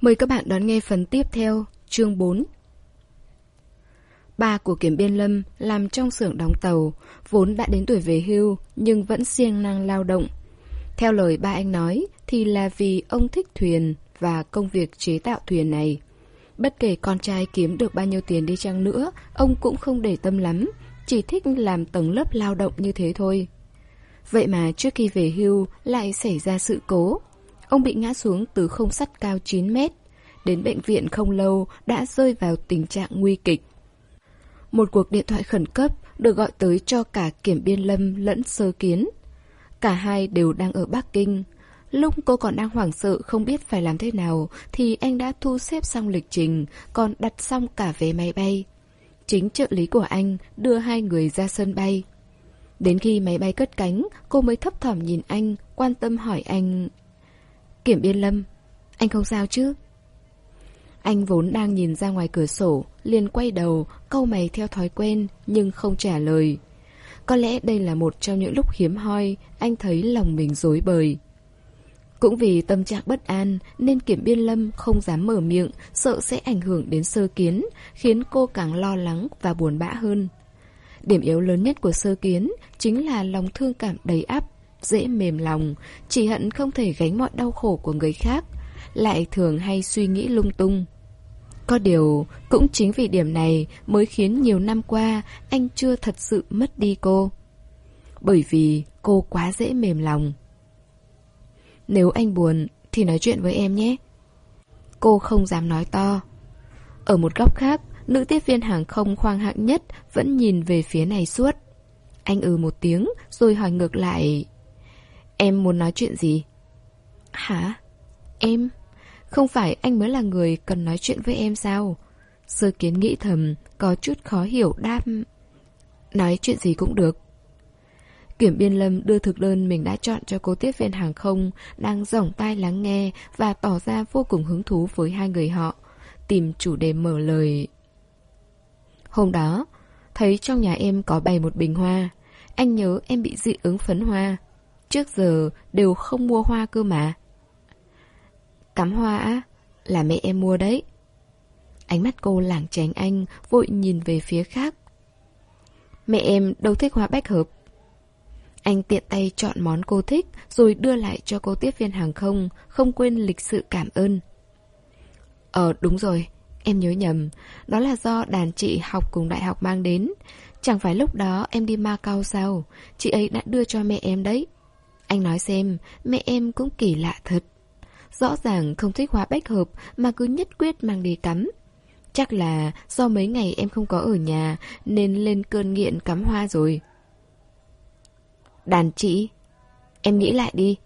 Mời các bạn đón nghe phần tiếp theo, chương 4. Ba của Kiểm Biên Lâm làm trong xưởng đóng tàu, vốn đã đến tuổi về hưu nhưng vẫn siêng năng lao động. Theo lời ba anh nói thì là vì ông thích thuyền và công việc chế tạo thuyền này. Bất kể con trai kiếm được bao nhiêu tiền đi chăng nữa, ông cũng không để tâm lắm, chỉ thích làm tầng lớp lao động như thế thôi. Vậy mà trước khi về hưu lại xảy ra sự cố. Ông bị ngã xuống từ không sắt cao 9 mét. Đến bệnh viện không lâu đã rơi vào tình trạng nguy kịch. Một cuộc điện thoại khẩn cấp được gọi tới cho cả kiểm biên lâm lẫn sơ kiến. Cả hai đều đang ở Bắc Kinh. Lúc cô còn đang hoảng sợ không biết phải làm thế nào thì anh đã thu xếp xong lịch trình, còn đặt xong cả vé máy bay. Chính trợ lý của anh đưa hai người ra sân bay. Đến khi máy bay cất cánh, cô mới thấp thỏm nhìn anh, quan tâm hỏi anh... Kiểm biên lâm, anh không sao chứ? Anh vốn đang nhìn ra ngoài cửa sổ, liền quay đầu, câu mày theo thói quen, nhưng không trả lời. Có lẽ đây là một trong những lúc hiếm hoi, anh thấy lòng mình dối bời. Cũng vì tâm trạng bất an nên Kiểm Biên Lâm không dám mở miệng, sợ sẽ ảnh hưởng đến sơ kiến, khiến cô càng lo lắng và buồn bã hơn. Điểm yếu lớn nhất của sơ kiến chính là lòng thương cảm đầy áp, dễ mềm lòng, chỉ hận không thể gánh mọi đau khổ của người khác, lại thường hay suy nghĩ lung tung. Có điều, cũng chính vì điểm này mới khiến nhiều năm qua anh chưa thật sự mất đi cô. Bởi vì cô quá dễ mềm lòng. Nếu anh buồn thì nói chuyện với em nhé. Cô không dám nói to. Ở một góc khác, nữ tiếp viên hàng không khoang hạng nhất vẫn nhìn về phía này suốt. Anh ừ một tiếng rồi hỏi ngược lại. Em muốn nói chuyện gì? Hả? Em? Không phải anh mới là người cần nói chuyện với em sao? Sơ kiến nghĩ thầm, có chút khó hiểu đáp. Nói chuyện gì cũng được. Kiểm Biên Lâm đưa thực đơn mình đã chọn cho cô tiếp viên hàng không, đang rỏng tai lắng nghe và tỏ ra vô cùng hứng thú với hai người họ, tìm chủ đề mở lời. Hôm đó, thấy trong nhà em có bày một bình hoa, anh nhớ em bị dị ứng phấn hoa. Trước giờ đều không mua hoa cơ mà. Cắm hoa á, là mẹ em mua đấy. Ánh mắt cô lảng tránh anh, vội nhìn về phía khác. Mẹ em đâu thích hoa bách hợp. Anh tiện tay chọn món cô thích rồi đưa lại cho cô tiếp viên hàng không, không quên lịch sự cảm ơn. Ờ đúng rồi, em nhớ nhầm, đó là do đàn chị học cùng đại học mang đến. Chẳng phải lúc đó em đi Macau sao, chị ấy đã đưa cho mẹ em đấy. Anh nói xem, mẹ em cũng kỳ lạ thật. Rõ ràng không thích hoa bách hợp mà cứ nhất quyết mang đi cắm. Chắc là do mấy ngày em không có ở nhà nên lên cơn nghiện cắm hoa rồi. Đàn chị, em nghĩ lại đi.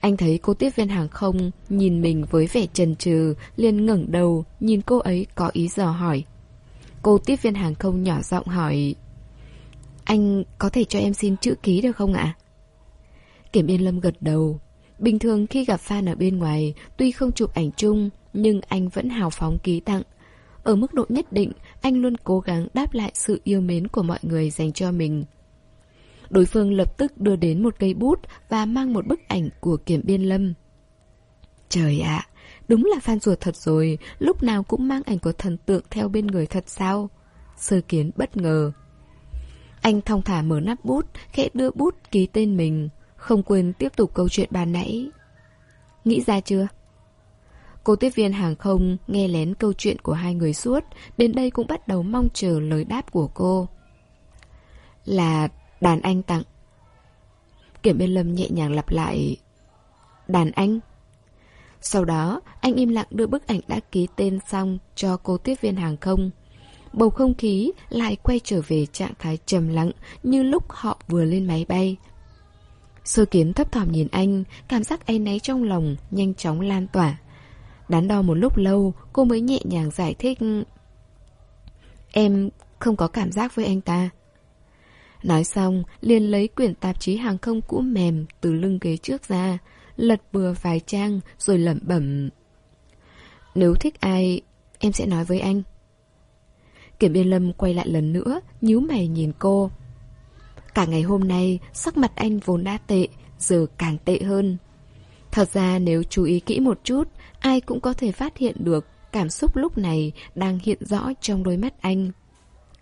Anh thấy cô tiếp viên hàng không nhìn mình với vẻ trần trừ, liền ngẩng đầu, nhìn cô ấy có ý dò hỏi. Cô tiếp viên hàng không nhỏ giọng hỏi Anh có thể cho em xin chữ ký được không ạ? Kiểm Yên Lâm gật đầu. Bình thường khi gặp fan ở bên ngoài, Tuy không chụp ảnh chung, Nhưng anh vẫn hào phóng ký tặng. Ở mức độ nhất định, Anh luôn cố gắng đáp lại sự yêu mến của mọi người dành cho mình. Đối phương lập tức đưa đến một cây bút Và mang một bức ảnh của Kiểm Biên Lâm. Trời ạ, Đúng là fan ruột thật rồi, Lúc nào cũng mang ảnh của thần tượng theo bên người thật sao? Sơ kiến bất ngờ. Anh thong thả mở nắp bút, Khẽ đưa bút ký tên mình. Không quên tiếp tục câu chuyện bàn nãy Nghĩ ra chưa? Cô tiếp viên hàng không nghe lén câu chuyện của hai người suốt Đến đây cũng bắt đầu mong chờ lời đáp của cô Là đàn anh tặng Kiểm biên lâm nhẹ nhàng lặp lại Đàn anh sau đó, anh im lặng đưa bức ảnh đã ký tên xong cho cô tiếp viên hàng không. Bầu không khí lại quay trở về trạng thái trầm lặng như lúc họ vừa lên máy bay. Sơ kiến thấp thỏm nhìn anh, cảm giác áy náy trong lòng nhanh chóng lan tỏa. Đắn đo một lúc lâu, cô mới nhẹ nhàng giải thích. Em không có cảm giác với anh ta. Nói xong, liền lấy quyển tạp chí hàng không cũ mềm từ lưng ghế trước ra, lật bừa vài trang rồi lẩm bẩm. Nếu thích ai, em sẽ nói với anh. Kiểm biên lâm quay lại lần nữa, nhíu mày nhìn cô. Cả ngày hôm nay, sắc mặt anh vốn đã tệ, giờ càng tệ hơn. Thật ra nếu chú ý kỹ một chút, ai cũng có thể phát hiện được cảm xúc lúc này đang hiện rõ trong đôi mắt anh.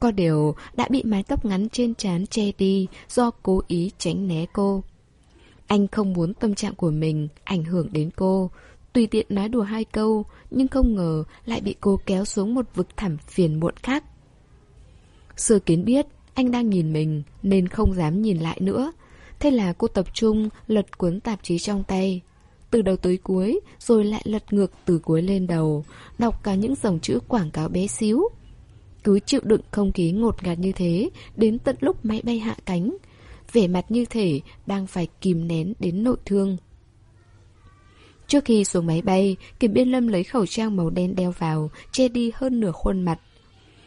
Có điều đã bị mái tóc ngắn trên trán che đi do cố ý tránh né cô. Anh không muốn tâm trạng của mình ảnh hưởng đến cô, tùy tiện nói đùa hai câu, nhưng không ngờ lại bị cô kéo xuống một vực thẳm phiền muộn khác. Sơ kiến biết anh đang nhìn mình nên không dám nhìn lại nữa. Thế là cô tập trung lật cuốn tạp chí trong tay. Từ đầu tới cuối, rồi lại lật ngược từ cuối lên đầu, đọc cả những dòng chữ quảng cáo bé xíu. Cứ chịu đựng không khí ngột ngạt như thế, đến tận lúc máy bay hạ cánh. Vẻ mặt như thể đang phải kìm nén đến nội thương. Trước khi xuống máy bay, Kiểm Biên Lâm lấy khẩu trang màu đen đeo vào, che đi hơn nửa khuôn mặt.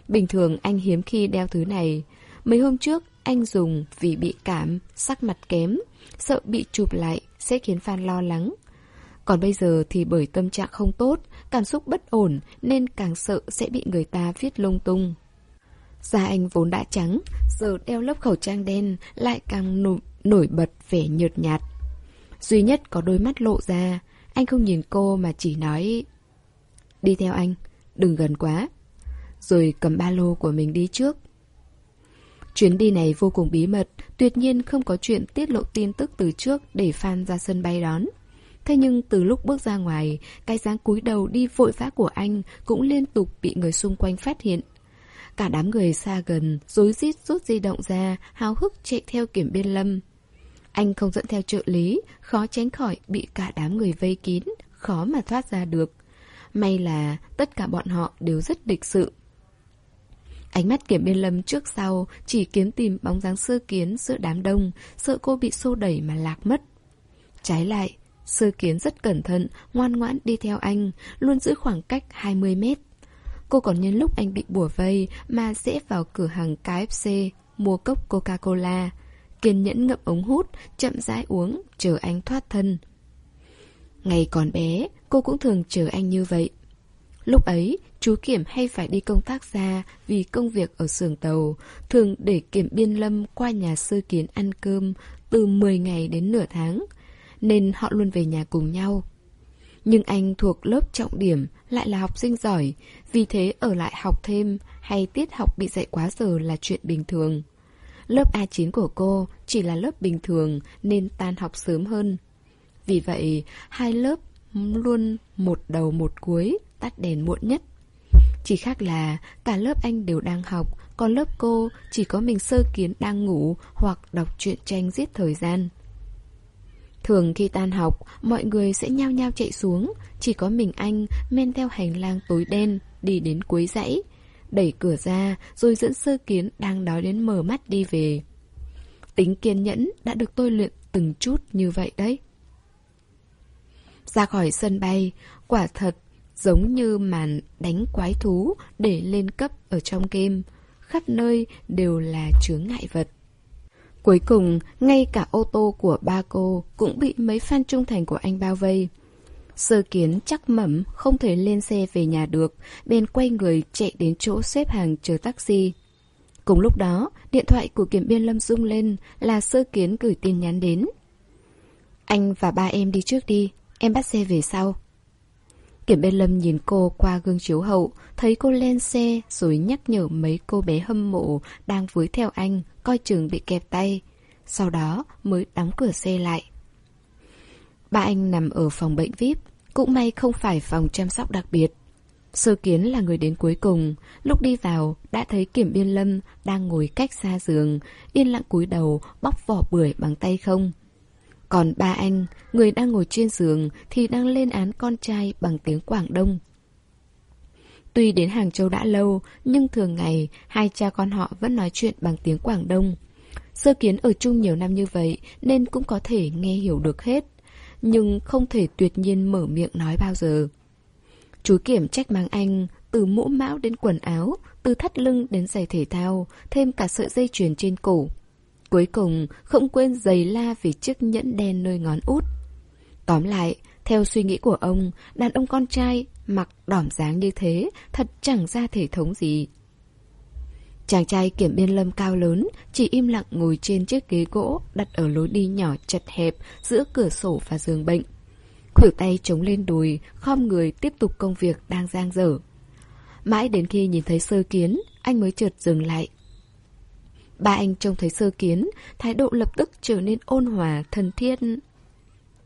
Bình thường anh hiếm khi đeo thứ này. Mấy hôm trước, anh dùng vì bị cảm, sắc mặt kém, sợ bị chụp lại sẽ khiến fan lo lắng. Còn bây giờ thì bởi tâm trạng không tốt, cảm xúc bất ổn nên càng sợ sẽ bị người ta viết lung tung. Da anh vốn đã trắng, giờ đeo lớp khẩu trang đen lại càng nổi, nổi bật vẻ nhợt nhạt. Duy nhất có đôi mắt lộ ra, anh không nhìn cô mà chỉ nói Đi theo anh, đừng gần quá Rồi cầm ba lô của mình đi trước Chuyến đi này vô cùng bí mật Tuyệt nhiên không có chuyện tiết lộ tin tức từ trước Để fan ra sân bay đón Thế nhưng từ lúc bước ra ngoài Cái dáng cúi đầu đi vội vã của anh Cũng liên tục bị người xung quanh phát hiện Cả đám người xa gần Rối rít rút di động ra Háo hức chạy theo kiểm biên lâm anh không dẫn theo trợ lý, khó tránh khỏi bị cả đám người vây kín, khó mà thoát ra được. May là tất cả bọn họ đều rất địch sự. Ánh mắt kiểm biên lâm trước sau chỉ kiếm tìm bóng dáng sơ kiến giữa đám đông, sợ cô bị xô đẩy mà lạc mất. Trái lại, sơ kiến rất cẩn thận, ngoan ngoãn đi theo anh, luôn giữ khoảng cách 20 mét. Cô còn nhân lúc anh bị bùa vây mà dễ vào cửa hàng KFC mua cốc Coca-Cola, kiên nhẫn ngậm ống hút, chậm rãi uống, chờ anh thoát thân. Ngày còn bé, cô cũng thường chờ anh như vậy. Lúc ấy, chú Kiểm hay phải đi công tác ra vì công việc ở xưởng tàu, thường để Kiểm Biên Lâm qua nhà sư kiến ăn cơm từ 10 ngày đến nửa tháng, nên họ luôn về nhà cùng nhau. Nhưng anh thuộc lớp trọng điểm, lại là học sinh giỏi, vì thế ở lại học thêm hay tiết học bị dạy quá giờ là chuyện bình thường. Lớp A9 của cô chỉ là lớp bình thường nên tan học sớm hơn. Vì vậy, hai lớp luôn một đầu một cuối, tắt đèn muộn nhất. Chỉ khác là cả lớp anh đều đang học, còn lớp cô chỉ có mình sơ kiến đang ngủ hoặc đọc truyện tranh giết thời gian. Thường khi tan học, mọi người sẽ nhao nhao chạy xuống, chỉ có mình anh men theo hành lang tối đen đi đến cuối dãy, đẩy cửa ra rồi dẫn sơ kiến đang đói đến mở mắt đi về. Tính kiên nhẫn đã được tôi luyện từng chút như vậy đấy. Ra khỏi sân bay, quả thật giống như màn đánh quái thú để lên cấp ở trong game. Khắp nơi đều là chướng ngại vật. Cuối cùng, ngay cả ô tô của ba cô cũng bị mấy fan trung thành của anh bao vây. Sơ kiến chắc mẩm không thể lên xe về nhà được, bên quay người chạy đến chỗ xếp hàng chờ taxi. Cùng lúc đó, điện thoại của kiểm biên lâm rung lên là sơ kiến gửi tin nhắn đến. Anh và ba em đi trước đi, em bắt xe về sau. Kiểm biên lâm nhìn cô qua gương chiếu hậu, thấy cô lên xe rồi nhắc nhở mấy cô bé hâm mộ đang với theo anh, coi chừng bị kẹp tay. Sau đó mới đóng cửa xe lại. Ba anh nằm ở phòng bệnh VIP, cũng may không phải phòng chăm sóc đặc biệt. Sơ kiến là người đến cuối cùng, lúc đi vào đã thấy Kiểm Biên Lâm đang ngồi cách xa giường, yên lặng cúi đầu bóc vỏ bưởi bằng tay không. Còn ba anh, người đang ngồi trên giường thì đang lên án con trai bằng tiếng Quảng Đông. Tuy đến Hàng Châu đã lâu, nhưng thường ngày hai cha con họ vẫn nói chuyện bằng tiếng Quảng Đông. Sơ kiến ở chung nhiều năm như vậy nên cũng có thể nghe hiểu được hết nhưng không thể tuyệt nhiên mở miệng nói bao giờ. Chú Kiểm trách mang anh, từ mũ mão đến quần áo, từ thắt lưng đến giày thể thao, thêm cả sợi dây chuyền trên cổ. Cuối cùng, không quên giày la vì chiếc nhẫn đen nơi ngón út. Tóm lại, theo suy nghĩ của ông, đàn ông con trai mặc đỏm dáng như thế thật chẳng ra thể thống gì. Chàng trai kiểm biên lâm cao lớn, chỉ im lặng ngồi trên chiếc ghế gỗ đặt ở lối đi nhỏ chật hẹp giữa cửa sổ và giường bệnh. khuỷu tay chống lên đùi, khom người tiếp tục công việc đang giang dở. Mãi đến khi nhìn thấy sơ kiến, anh mới chợt dừng lại. Ba anh trông thấy sơ kiến, thái độ lập tức trở nên ôn hòa, thân thiết.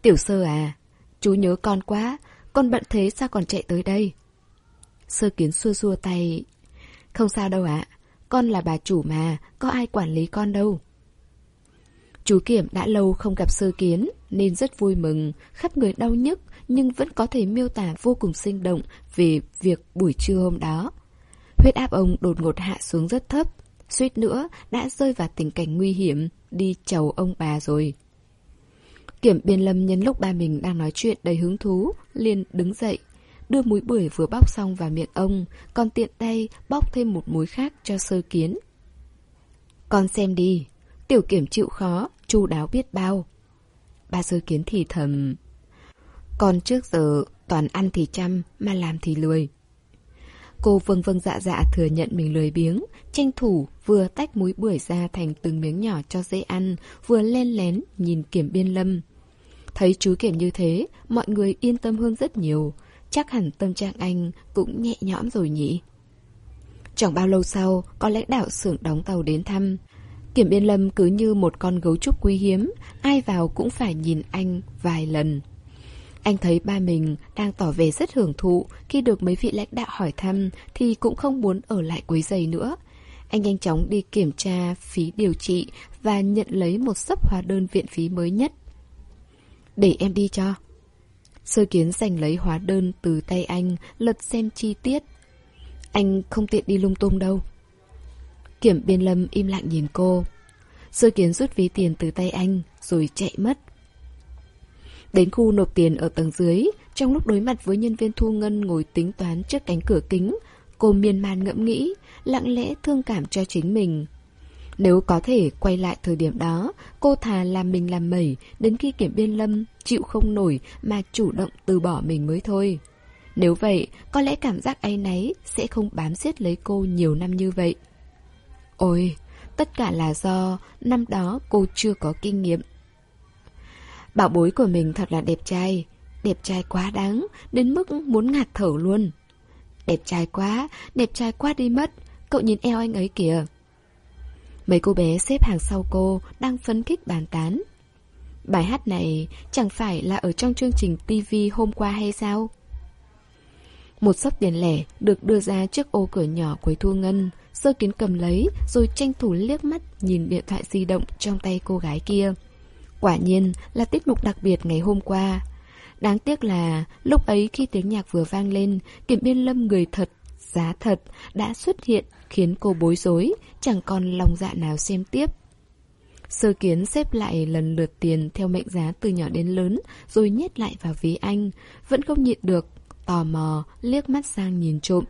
Tiểu sơ à, chú nhớ con quá, con bận thế sao còn chạy tới đây? Sơ kiến xua xua tay. Không sao đâu ạ, con là bà chủ mà, có ai quản lý con đâu. Chú Kiểm đã lâu không gặp sơ kiến, nên rất vui mừng, khắp người đau nhức, nhưng vẫn có thể miêu tả vô cùng sinh động về việc buổi trưa hôm đó. Huyết áp ông đột ngột hạ xuống rất thấp, suýt nữa đã rơi vào tình cảnh nguy hiểm, đi chầu ông bà rồi. Kiểm biên lâm nhân lúc ba mình đang nói chuyện đầy hứng thú, liền đứng dậy, đưa múi bưởi vừa bóc xong vào miệng ông, còn tiện tay bóc thêm một múi khác cho sơ kiến. Con xem đi, tiểu kiểm chịu khó, chu đáo biết bao. Ba sơ kiến thì thầm. con trước giờ toàn ăn thì chăm mà làm thì lười. Cô vâng vâng dạ dạ thừa nhận mình lười biếng, tranh thủ vừa tách múi bưởi ra thành từng miếng nhỏ cho dễ ăn, vừa len lén nhìn kiểm biên lâm. Thấy chú kiểm như thế, mọi người yên tâm hơn rất nhiều. Chắc hẳn tâm trạng anh cũng nhẹ nhõm rồi nhỉ. Chẳng bao lâu sau, có lãnh đạo xưởng đóng tàu đến thăm. Kiểm biên lâm cứ như một con gấu trúc quý hiếm, ai vào cũng phải nhìn anh vài lần. Anh thấy ba mình đang tỏ vẻ rất hưởng thụ khi được mấy vị lãnh đạo hỏi thăm thì cũng không muốn ở lại quấy giày nữa. Anh nhanh chóng đi kiểm tra phí điều trị và nhận lấy một sấp hóa đơn viện phí mới nhất. Để em đi cho. Sơ kiến giành lấy hóa đơn từ tay anh, lật xem chi tiết. Anh không tiện đi lung tung đâu. Kiểm biên lâm im lặng nhìn cô. Sơ kiến rút ví tiền từ tay anh, rồi chạy mất. Đến khu nộp tiền ở tầng dưới, trong lúc đối mặt với nhân viên thu ngân ngồi tính toán trước cánh cửa kính, cô miên man ngẫm nghĩ, lặng lẽ thương cảm cho chính mình. Nếu có thể quay lại thời điểm đó, cô thà làm mình làm mẩy đến khi kiểm biên lâm chịu không nổi mà chủ động từ bỏ mình mới thôi. Nếu vậy, có lẽ cảm giác áy náy sẽ không bám xiết lấy cô nhiều năm như vậy. Ôi, tất cả là do năm đó cô chưa có kinh nghiệm Bảo bối của mình thật là đẹp trai. Đẹp trai quá đáng Đến mức muốn ngạt thở luôn. Đẹp trai quá Đẹp trai quá đi mất. Cậu nhìn eo anh ấy kìa. Mấy cô bé xếp hàng sau cô Đang phấn khích bàn tán. Bài hát này chẳng phải là ở trong chương trình TV hôm qua hay sao? Một sấp tiền lẻ được đưa ra trước ô cửa nhỏ quầy thu ngân, sơ kiến cầm lấy rồi tranh thủ liếc mắt nhìn điện thoại di động trong tay cô gái kia. Quả nhiên là tiết mục đặc biệt ngày hôm qua. Đáng tiếc là lúc ấy khi tiếng nhạc vừa vang lên, kiểm biên lâm người thật, giá thật đã xuất hiện khiến cô bối rối, chẳng còn lòng dạ nào xem tiếp. Sơ kiến xếp lại lần lượt tiền theo mệnh giá từ nhỏ đến lớn rồi nhét lại vào ví anh, vẫn không nhịn được, tò mò, liếc mắt sang nhìn trộm.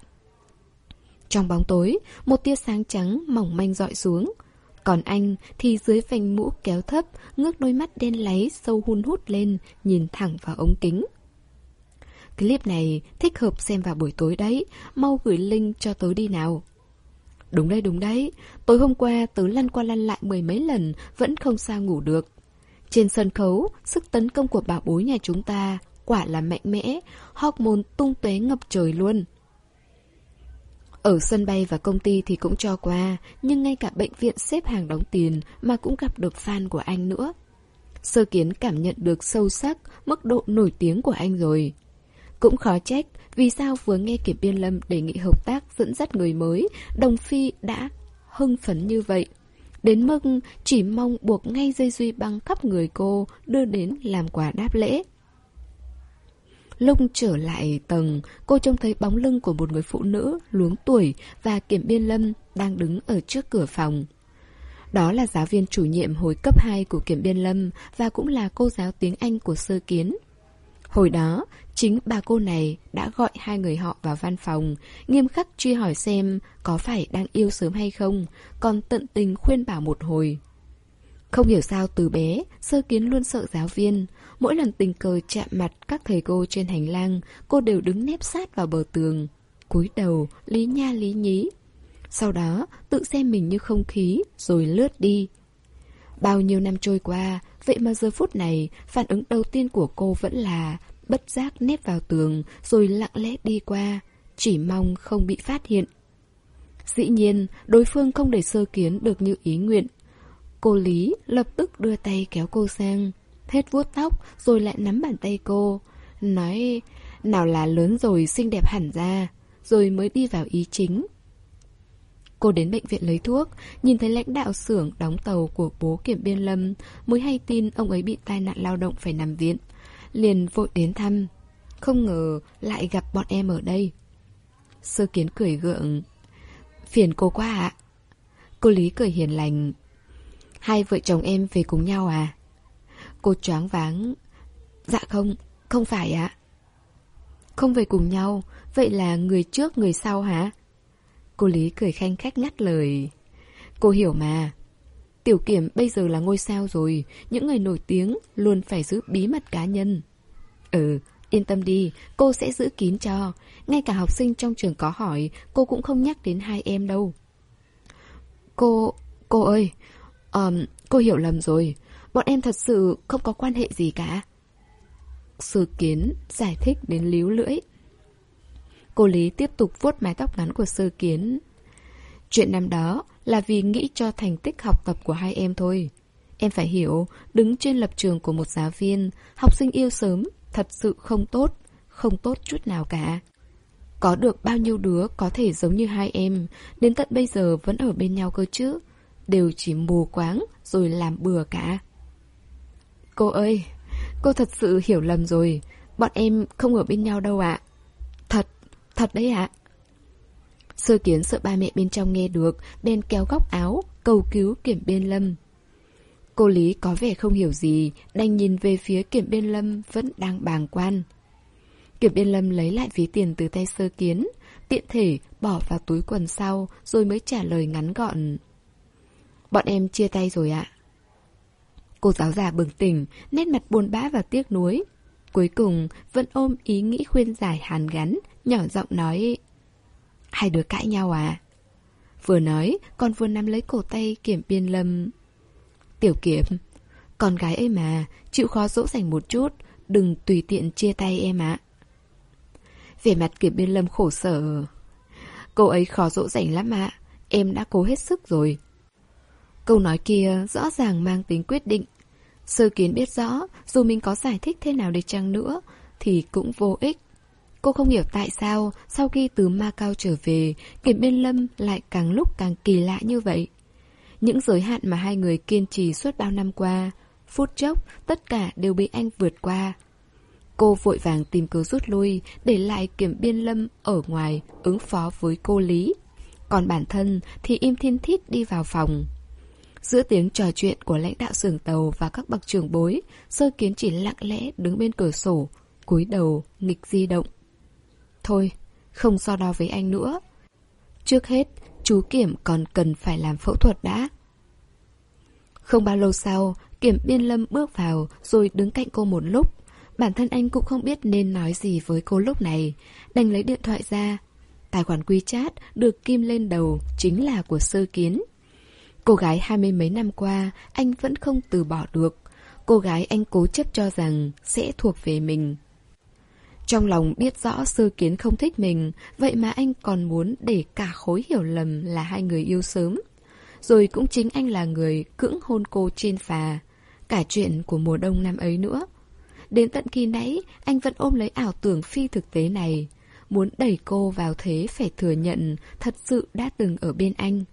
Trong bóng tối, một tia sáng trắng mỏng manh dọi xuống, còn anh thì dưới vành mũ kéo thấp, ngước đôi mắt đen láy sâu hun hút lên, nhìn thẳng vào ống kính. Clip này thích hợp xem vào buổi tối đấy, mau gửi link cho tớ đi nào. Đúng đấy, đúng đấy. Tối hôm qua tớ lăn qua lăn lại mười mấy lần, vẫn không sao ngủ được. Trên sân khấu, sức tấn công của bảo bối nhà chúng ta quả là mạnh mẽ, hormone tung tóe ngập trời luôn. Ở sân bay và công ty thì cũng cho qua, nhưng ngay cả bệnh viện xếp hàng đóng tiền mà cũng gặp được fan của anh nữa. Sơ kiến cảm nhận được sâu sắc mức độ nổi tiếng của anh rồi. Cũng khó trách vì sao vừa nghe Kiểm Biên Lâm đề nghị hợp tác dẫn dắt người mới, Đồng Phi đã hưng phấn như vậy. Đến mức chỉ mong buộc ngay dây duy băng khắp người cô đưa đến làm quà đáp lễ. Lúc trở lại tầng, cô trông thấy bóng lưng của một người phụ nữ luống tuổi và kiểm biên lâm đang đứng ở trước cửa phòng. Đó là giáo viên chủ nhiệm hồi cấp 2 của kiểm biên lâm và cũng là cô giáo tiếng Anh của sơ kiến. Hồi đó, chính bà cô này đã gọi hai người họ vào văn phòng, nghiêm khắc truy hỏi xem có phải đang yêu sớm hay không, còn tận tình khuyên bảo một hồi. Không hiểu sao từ bé, sơ kiến luôn sợ giáo viên. Mỗi lần tình cờ chạm mặt các thầy cô trên hành lang, cô đều đứng nép sát vào bờ tường. cúi đầu, lý nha lý nhí. Sau đó, tự xem mình như không khí, rồi lướt đi. Bao nhiêu năm trôi qua, vậy mà giờ phút này, phản ứng đầu tiên của cô vẫn là bất giác nép vào tường rồi lặng lẽ đi qua, chỉ mong không bị phát hiện. Dĩ nhiên, đối phương không để sơ kiến được như ý nguyện. Cô Lý lập tức đưa tay kéo cô sang, hết vuốt tóc rồi lại nắm bàn tay cô, nói nào là lớn rồi xinh đẹp hẳn ra, rồi mới đi vào ý chính. Cô đến bệnh viện lấy thuốc, nhìn thấy lãnh đạo xưởng đóng tàu của bố kiểm biên lâm, mới hay tin ông ấy bị tai nạn lao động phải nằm viện. Liền vội đến thăm. Không ngờ lại gặp bọn em ở đây. Sơ kiến cười gượng. Phiền cô quá ạ. Cô Lý cười hiền lành. Hai vợ chồng em về cùng nhau à? Cô choáng váng. Dạ không, không phải ạ. Không về cùng nhau, vậy là người trước người sau hả? Cô Lý cười khanh khách ngắt lời. Cô hiểu mà. Tiểu kiểm bây giờ là ngôi sao rồi, những người nổi tiếng luôn phải giữ bí mật cá nhân. Ừ, yên tâm đi, cô sẽ giữ kín cho. Ngay cả học sinh trong trường có hỏi, cô cũng không nhắc đến hai em đâu. Cô... cô ơi, um, cô hiểu lầm rồi. Bọn em thật sự không có quan hệ gì cả. Sư kiến giải thích đến líu lưỡi. Cô Lý tiếp tục vuốt mái tóc ngắn của sơ kiến. Chuyện năm đó là vì nghĩ cho thành tích học tập của hai em thôi. Em phải hiểu, đứng trên lập trường của một giáo viên, học sinh yêu sớm, thật sự không tốt, không tốt chút nào cả. Có được bao nhiêu đứa có thể giống như hai em, đến tận bây giờ vẫn ở bên nhau cơ chứ. Đều chỉ mù quáng rồi làm bừa cả. Cô ơi, cô thật sự hiểu lầm rồi. Bọn em không ở bên nhau đâu ạ. Thật, thật đấy ạ. Sơ kiến sợ ba mẹ bên trong nghe được, bèn kéo góc áo, cầu cứu kiểm biên lâm. Cô Lý có vẻ không hiểu gì, đành nhìn về phía kiểm biên lâm vẫn đang bàng quan. Kiểm biên lâm lấy lại ví tiền từ tay sơ kiến, tiện thể bỏ vào túi quần sau rồi mới trả lời ngắn gọn. Bọn em chia tay rồi ạ. Cô giáo già bừng tỉnh, nét mặt buồn bã và tiếc nuối. Cuối cùng vẫn ôm ý nghĩ khuyên giải hàn gắn, nhỏ giọng nói Hai đứa cãi nhau à? Vừa nói, còn vừa nắm lấy cổ tay kiểm biên lâm. Tiểu kiểm, con gái ấy mà, chịu khó dỗ dành một chút, đừng tùy tiện chia tay em ạ. Về mặt kiểm biên lâm khổ sở. Cô ấy khó dỗ dành lắm ạ, em đã cố hết sức rồi. Câu nói kia rõ ràng mang tính quyết định. Sơ kiến biết rõ, dù mình có giải thích thế nào đi chăng nữa, thì cũng vô ích. Cô không hiểu tại sao sau khi từ Macau trở về, Kiểm Biên Lâm lại càng lúc càng kỳ lạ như vậy. Những giới hạn mà hai người kiên trì suốt bao năm qua, phút chốc tất cả đều bị anh vượt qua. Cô vội vàng tìm cớ rút lui, để lại Kiểm Biên Lâm ở ngoài ứng phó với cô Lý. Còn bản thân thì im thiên thít đi vào phòng. Giữa tiếng trò chuyện của lãnh đạo xưởng tàu và các bậc trưởng bối, sơ kiến chỉ lặng lẽ đứng bên cửa sổ, cúi đầu, nghịch di động. Thôi, không so đo với anh nữa. Trước hết, chú Kiểm còn cần phải làm phẫu thuật đã. Không bao lâu sau, Kiểm Biên Lâm bước vào rồi đứng cạnh cô một lúc. Bản thân anh cũng không biết nên nói gì với cô lúc này, đành lấy điện thoại ra. Tài khoản quy chat được kim lên đầu chính là của Sơ Kiến. Cô gái hai mươi mấy năm qua, anh vẫn không từ bỏ được. Cô gái anh cố chấp cho rằng sẽ thuộc về mình. Trong lòng biết rõ sơ kiến không thích mình, vậy mà anh còn muốn để cả khối hiểu lầm là hai người yêu sớm. Rồi cũng chính anh là người cưỡng hôn cô trên phà. Cả chuyện của mùa đông năm ấy nữa. Đến tận khi nãy, anh vẫn ôm lấy ảo tưởng phi thực tế này. Muốn đẩy cô vào thế phải thừa nhận thật sự đã từng ở bên anh.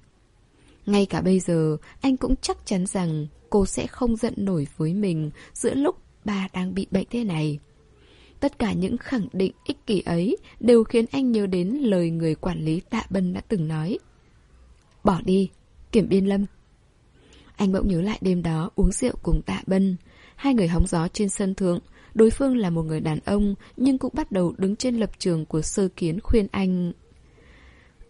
Ngay cả bây giờ, anh cũng chắc chắn rằng cô sẽ không giận nổi với mình giữa lúc bà đang bị bệnh thế này. Tất cả những khẳng định ích kỷ ấy đều khiến anh nhớ đến lời người quản lý Tạ Bân đã từng nói. Bỏ đi, kiểm biên lâm. Anh bỗng nhớ lại đêm đó uống rượu cùng Tạ Bân. Hai người hóng gió trên sân thượng. Đối phương là một người đàn ông nhưng cũng bắt đầu đứng trên lập trường của sơ kiến khuyên anh.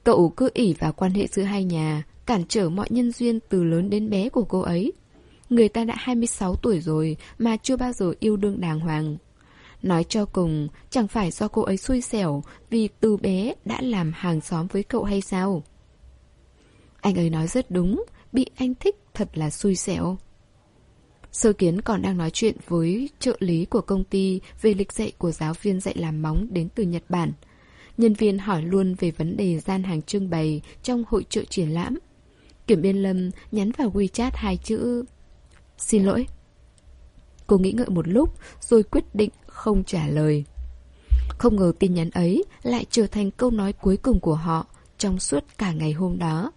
Cậu cứ ỉ vào quan hệ giữa hai nhà, cản trở mọi nhân duyên từ lớn đến bé của cô ấy. Người ta đã 26 tuổi rồi mà chưa bao giờ yêu đương đàng hoàng. Nói cho cùng, chẳng phải do cô ấy xui xẻo vì từ bé đã làm hàng xóm với cậu hay sao? Anh ấy nói rất đúng, bị anh thích thật là xui xẻo. Sơ kiến còn đang nói chuyện với trợ lý của công ty về lịch dạy của giáo viên dạy làm móng đến từ Nhật Bản. Nhân viên hỏi luôn về vấn đề gian hàng trưng bày trong hội trợ triển lãm. Kiểm biên lâm nhắn vào WeChat hai chữ Xin lỗi. Cô nghĩ ngợi một lúc rồi quyết định không trả lời. Không ngờ tin nhắn ấy lại trở thành câu nói cuối cùng của họ trong suốt cả ngày hôm đó.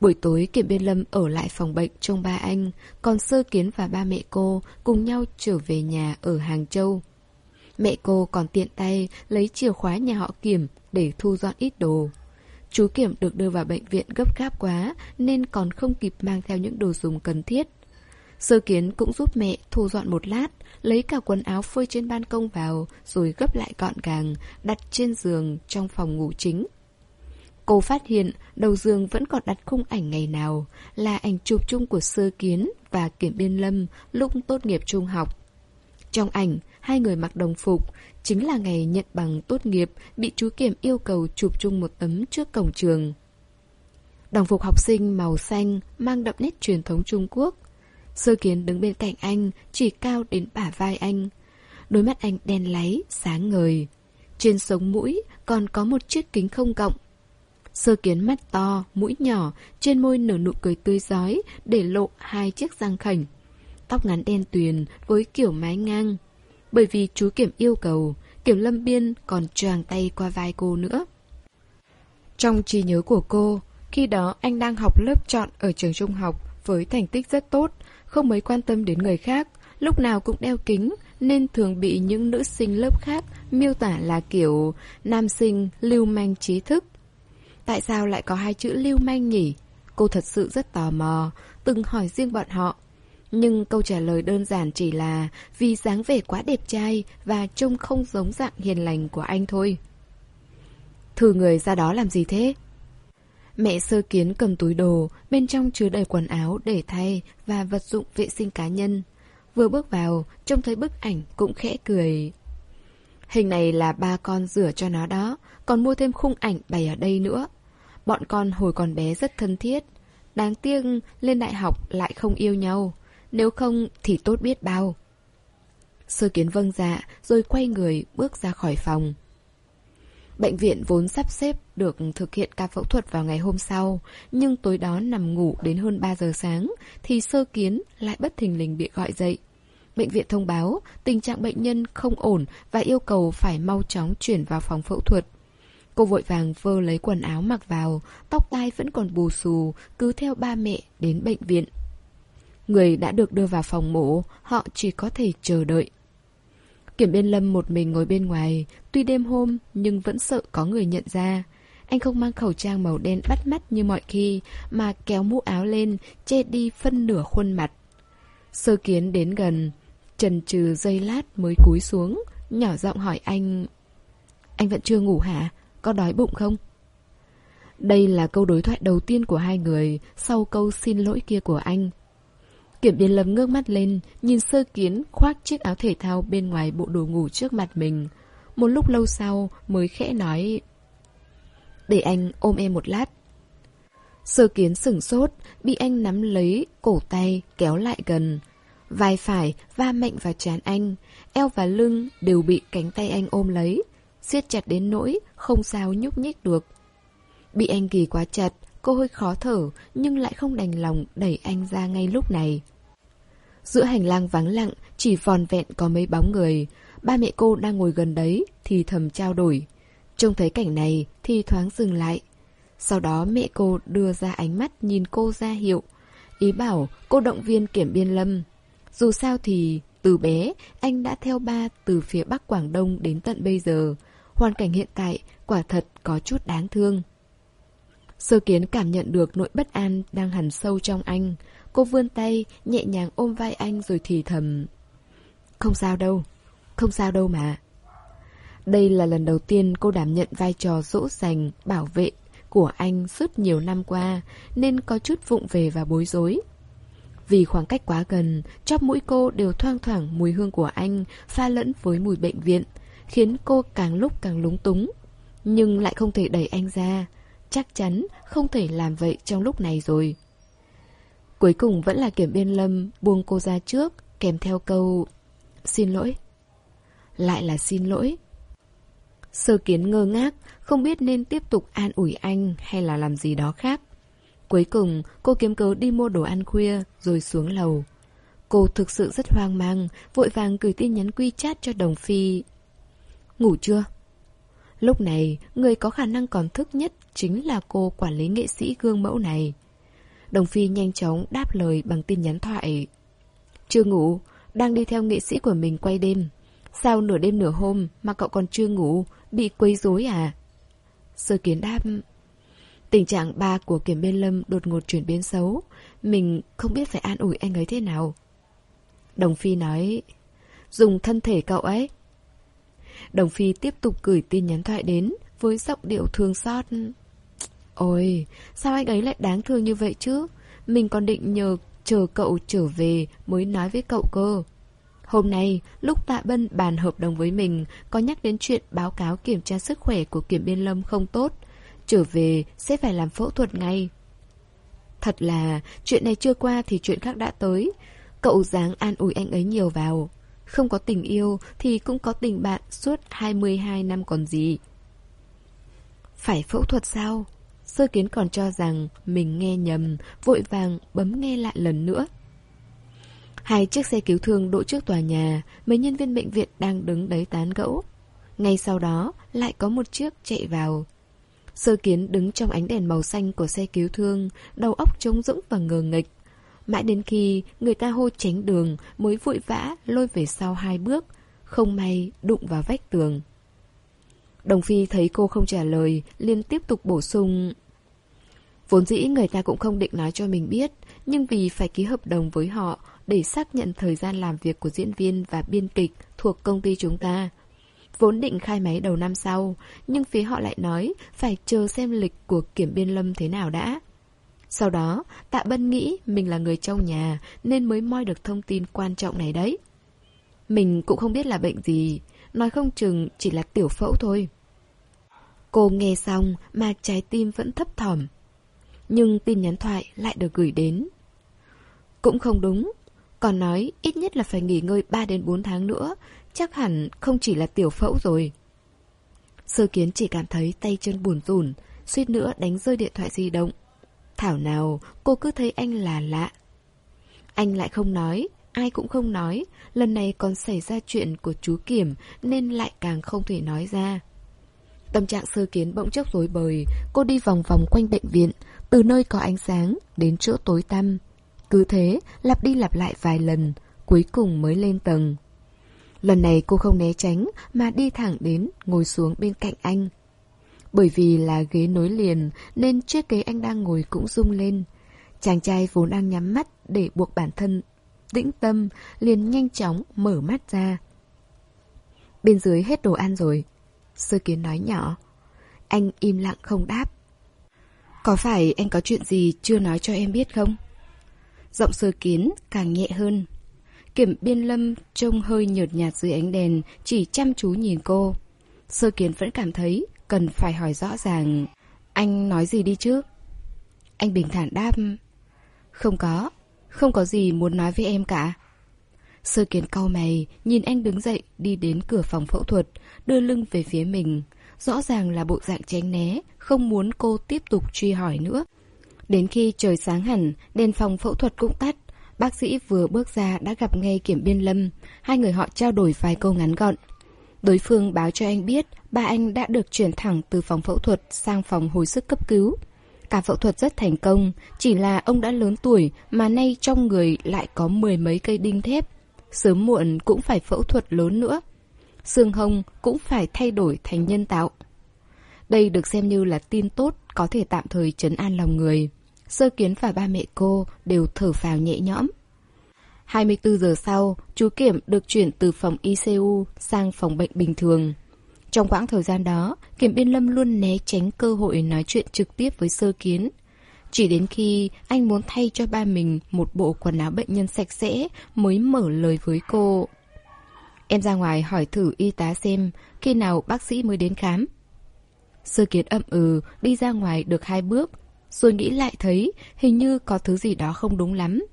Buổi tối Kiểm Biên Lâm ở lại phòng bệnh trông ba anh, còn Sơ Kiến và ba mẹ cô cùng nhau trở về nhà ở Hàng Châu. Mẹ cô còn tiện tay lấy chìa khóa nhà họ Kiểm để thu dọn ít đồ. Chú Kiểm được đưa vào bệnh viện gấp gáp quá nên còn không kịp mang theo những đồ dùng cần thiết. Sơ Kiến cũng giúp mẹ thu dọn một lát, lấy cả quần áo phơi trên ban công vào rồi gấp lại gọn gàng, đặt trên giường trong phòng ngủ chính. Cô phát hiện đầu giường vẫn còn đặt khung ảnh ngày nào, là ảnh chụp chung của Sơ Kiến và Kiểm Biên Lâm lúc tốt nghiệp trung học. Trong ảnh, hai người mặc đồng phục, chính là ngày nhận bằng tốt nghiệp bị chú Kiểm yêu cầu chụp chung một tấm trước cổng trường. Đồng phục học sinh màu xanh mang đậm nét truyền thống Trung Quốc. Sơ Kiến đứng bên cạnh anh, chỉ cao đến bả vai anh. Đôi mắt anh đen láy, sáng ngời. Trên sống mũi còn có một chiếc kính không cộng Sơ kiến mắt to, mũi nhỏ, trên môi nở nụ cười tươi giói, để lộ hai chiếc răng khảnh. Tóc ngắn đen tuyền với kiểu mái ngang. Bởi vì chú Kiểm yêu cầu, Kiểm Lâm Biên còn choàng tay qua vai cô nữa. Trong trí nhớ của cô, khi đó anh đang học lớp chọn ở trường trung học với thành tích rất tốt, không mấy quan tâm đến người khác, lúc nào cũng đeo kính, nên thường bị những nữ sinh lớp khác miêu tả là kiểu nam sinh lưu manh trí thức. Tại sao lại có hai chữ lưu manh nhỉ? Cô thật sự rất tò mò, từng hỏi riêng bọn họ. Nhưng câu trả lời đơn giản chỉ là vì dáng vẻ quá đẹp trai và trông không giống dạng hiền lành của anh thôi. Thử người ra đó làm gì thế? Mẹ sơ kiến cầm túi đồ, bên trong chứa đầy quần áo để thay và vật dụng vệ sinh cá nhân. Vừa bước vào, trông thấy bức ảnh cũng khẽ cười. Hình này là ba con rửa cho nó đó, còn mua thêm khung ảnh bày ở đây nữa. Bọn con hồi còn bé rất thân thiết. Đáng tiếc lên đại học lại không yêu nhau. Nếu không thì tốt biết bao. Sơ kiến vâng dạ rồi quay người bước ra khỏi phòng. Bệnh viện vốn sắp xếp được thực hiện ca phẫu thuật vào ngày hôm sau, nhưng tối đó nằm ngủ đến hơn 3 giờ sáng, thì sơ kiến lại bất thình lình bị gọi dậy. Bệnh viện thông báo tình trạng bệnh nhân không ổn và yêu cầu phải mau chóng chuyển vào phòng phẫu thuật. Cô vội vàng vơ lấy quần áo mặc vào, tóc tai vẫn còn bù xù, cứ theo ba mẹ đến bệnh viện. Người đã được đưa vào phòng mổ, họ chỉ có thể chờ đợi. Kiểm biên lâm một mình ngồi bên ngoài, tuy đêm hôm nhưng vẫn sợ có người nhận ra. Anh không mang khẩu trang màu đen bắt mắt như mọi khi, mà kéo mũ áo lên, che đi phân nửa khuôn mặt. Sơ kiến đến gần, trần trừ giây lát mới cúi xuống, nhỏ giọng hỏi anh... Anh vẫn chưa ngủ hả? Có đói bụng không? Đây là câu đối thoại đầu tiên của hai người sau câu xin lỗi kia của anh. Kiểm biên lâm ngước mắt lên, nhìn sơ kiến khoác chiếc áo thể thao bên ngoài bộ đồ ngủ trước mặt mình. Một lúc lâu sau mới khẽ nói Để anh ôm em một lát. Sơ kiến sửng sốt, bị anh nắm lấy cổ tay kéo lại gần. Vai phải va mạnh vào trán anh, eo và lưng đều bị cánh tay anh ôm lấy siết chặt đến nỗi không sao nhúc nhích được. Bị anh kỳ quá chặt, cô hơi khó thở nhưng lại không đành lòng đẩy anh ra ngay lúc này. Giữa hành lang vắng lặng, chỉ vòn vẹn có mấy bóng người. Ba mẹ cô đang ngồi gần đấy thì thầm trao đổi. Trông thấy cảnh này thì thoáng dừng lại. Sau đó mẹ cô đưa ra ánh mắt nhìn cô ra hiệu. Ý bảo cô động viên kiểm biên lâm. Dù sao thì từ bé anh đã theo ba từ phía bắc Quảng Đông đến tận bây giờ. Hoàn cảnh hiện tại quả thật có chút đáng thương. Sơ kiến cảm nhận được nỗi bất an đang hằn sâu trong anh. Cô vươn tay, nhẹ nhàng ôm vai anh rồi thì thầm. Không sao đâu, không sao đâu mà. Đây là lần đầu tiên cô đảm nhận vai trò dỗ dành, bảo vệ của anh suốt nhiều năm qua, nên có chút vụng về và bối rối. Vì khoảng cách quá gần, chóp mũi cô đều thoang thoảng mùi hương của anh pha lẫn với mùi bệnh viện, khiến cô càng lúc càng lúng túng. Nhưng lại không thể đẩy anh ra. Chắc chắn không thể làm vậy trong lúc này rồi. Cuối cùng vẫn là kiểm biên lâm buông cô ra trước, kèm theo câu Xin lỗi. Lại là xin lỗi. Sơ kiến ngơ ngác, không biết nên tiếp tục an ủi anh hay là làm gì đó khác. Cuối cùng, cô kiếm cớ đi mua đồ ăn khuya, rồi xuống lầu. Cô thực sự rất hoang mang, vội vàng gửi tin nhắn quy chat cho Đồng Phi. Ngủ chưa? Lúc này, người có khả năng còn thức nhất chính là cô quản lý nghệ sĩ gương mẫu này. Đồng Phi nhanh chóng đáp lời bằng tin nhắn thoại. Chưa ngủ, đang đi theo nghệ sĩ của mình quay đêm. Sao nửa đêm nửa hôm mà cậu còn chưa ngủ, bị quấy rối à? Sơ kiến đáp... Tình trạng ba của Kiểm Biên Lâm đột ngột chuyển biến xấu. Mình không biết phải an ủi anh ấy thế nào. Đồng Phi nói... Dùng thân thể cậu ấy. Đồng Phi tiếp tục gửi tin nhắn thoại đến với giọng điệu thương xót. Ôi, sao anh ấy lại đáng thương như vậy chứ? Mình còn định nhờ chờ cậu trở về mới nói với cậu cơ. Hôm nay, lúc Tạ Bân bàn hợp đồng với mình, có nhắc đến chuyện báo cáo kiểm tra sức khỏe của Kiểm Biên Lâm không tốt. Trở về sẽ phải làm phẫu thuật ngay. Thật là, chuyện này chưa qua thì chuyện khác đã tới. Cậu dáng an ủi anh ấy nhiều vào. Không có tình yêu thì cũng có tình bạn suốt 22 năm còn gì. Phải phẫu thuật sao? Sơ kiến còn cho rằng mình nghe nhầm, vội vàng bấm nghe lại lần nữa. Hai chiếc xe cứu thương đỗ trước tòa nhà, mấy nhân viên bệnh viện đang đứng đấy tán gẫu. Ngay sau đó, lại có một chiếc chạy vào. Sơ kiến đứng trong ánh đèn màu xanh của xe cứu thương, đầu óc trống rỗng và ngờ nghịch. Mãi đến khi người ta hô tránh đường mới vội vã lôi về sau hai bước, không may đụng vào vách tường. Đồng Phi thấy cô không trả lời, liên tiếp tục bổ sung. Vốn dĩ người ta cũng không định nói cho mình biết, nhưng vì phải ký hợp đồng với họ để xác nhận thời gian làm việc của diễn viên và biên kịch thuộc công ty chúng ta. Vốn định khai máy đầu năm sau, nhưng phía họ lại nói phải chờ xem lịch của kiểm biên lâm thế nào đã. Sau đó, Tạ Bân nghĩ mình là người trong nhà nên mới moi được thông tin quan trọng này đấy. Mình cũng không biết là bệnh gì, nói không chừng chỉ là tiểu phẫu thôi. Cô nghe xong mà trái tim vẫn thấp thỏm. Nhưng tin nhắn thoại lại được gửi đến. Cũng không đúng, còn nói ít nhất là phải nghỉ ngơi 3 đến 4 tháng nữa, chắc hẳn không chỉ là tiểu phẫu rồi. Sơ kiến chỉ cảm thấy tay chân buồn rùn, suýt nữa đánh rơi điện thoại di động. Thảo nào cô cứ thấy anh là lạ. Anh lại không nói, ai cũng không nói, lần này còn xảy ra chuyện của chú Kiểm nên lại càng không thể nói ra. Tâm trạng sơ kiến bỗng chốc rối bời, cô đi vòng vòng quanh bệnh viện, từ nơi có ánh sáng đến chỗ tối tăm. Cứ thế, lặp đi lặp lại vài lần, cuối cùng mới lên tầng. Lần này cô không né tránh mà đi thẳng đến, ngồi xuống bên cạnh anh. Bởi vì là ghế nối liền nên chiếc ghế anh đang ngồi cũng rung lên. Chàng trai vốn đang nhắm mắt để buộc bản thân tĩnh tâm, liền nhanh chóng mở mắt ra. Bên dưới hết đồ ăn rồi. Sơ kiến nói nhỏ. Anh im lặng không đáp. Có phải anh có chuyện gì chưa nói cho em biết không? Giọng sơ kiến càng nhẹ hơn. Kiểm biên lâm trông hơi nhợt nhạt dưới ánh đèn, chỉ chăm chú nhìn cô. Sơ kiến vẫn cảm thấy cần phải hỏi rõ ràng. Anh nói gì đi chứ? Anh bình thản đáp. Không có, không có gì muốn nói với em cả. Sơ kiến cau mày, nhìn anh đứng dậy, đi đến cửa phòng phẫu thuật, đưa lưng về phía mình. Rõ ràng là bộ dạng tránh né, không muốn cô tiếp tục truy hỏi nữa. Đến khi trời sáng hẳn, đèn phòng phẫu thuật cũng tắt. Bác sĩ vừa bước ra đã gặp ngay kiểm biên lâm. Hai người họ trao đổi vài câu ngắn gọn. Đối phương báo cho anh biết ba anh đã được chuyển thẳng từ phòng phẫu thuật sang phòng hồi sức cấp cứu. Cả phẫu thuật rất thành công, chỉ là ông đã lớn tuổi mà nay trong người lại có mười mấy cây đinh thép. Sớm muộn cũng phải phẫu thuật lớn nữa. Xương hông cũng phải thay đổi thành nhân tạo. Đây được xem như là tin tốt có thể tạm thời trấn an lòng người. Sơ kiến và ba mẹ cô đều thở phào nhẹ nhõm. 24 giờ sau, chú Kiểm được chuyển từ phòng ICU sang phòng bệnh bình thường. Trong quãng thời gian đó, Kiểm Biên Lâm luôn né tránh cơ hội nói chuyện trực tiếp với sơ kiến. Chỉ đến khi anh muốn thay cho ba mình một bộ quần áo bệnh nhân sạch sẽ mới mở lời với cô. Em ra ngoài hỏi thử y tá xem khi nào bác sĩ mới đến khám. Sơ kiến ậm ừ, đi ra ngoài được hai bước. Rồi nghĩ lại thấy hình như có thứ gì đó không đúng lắm.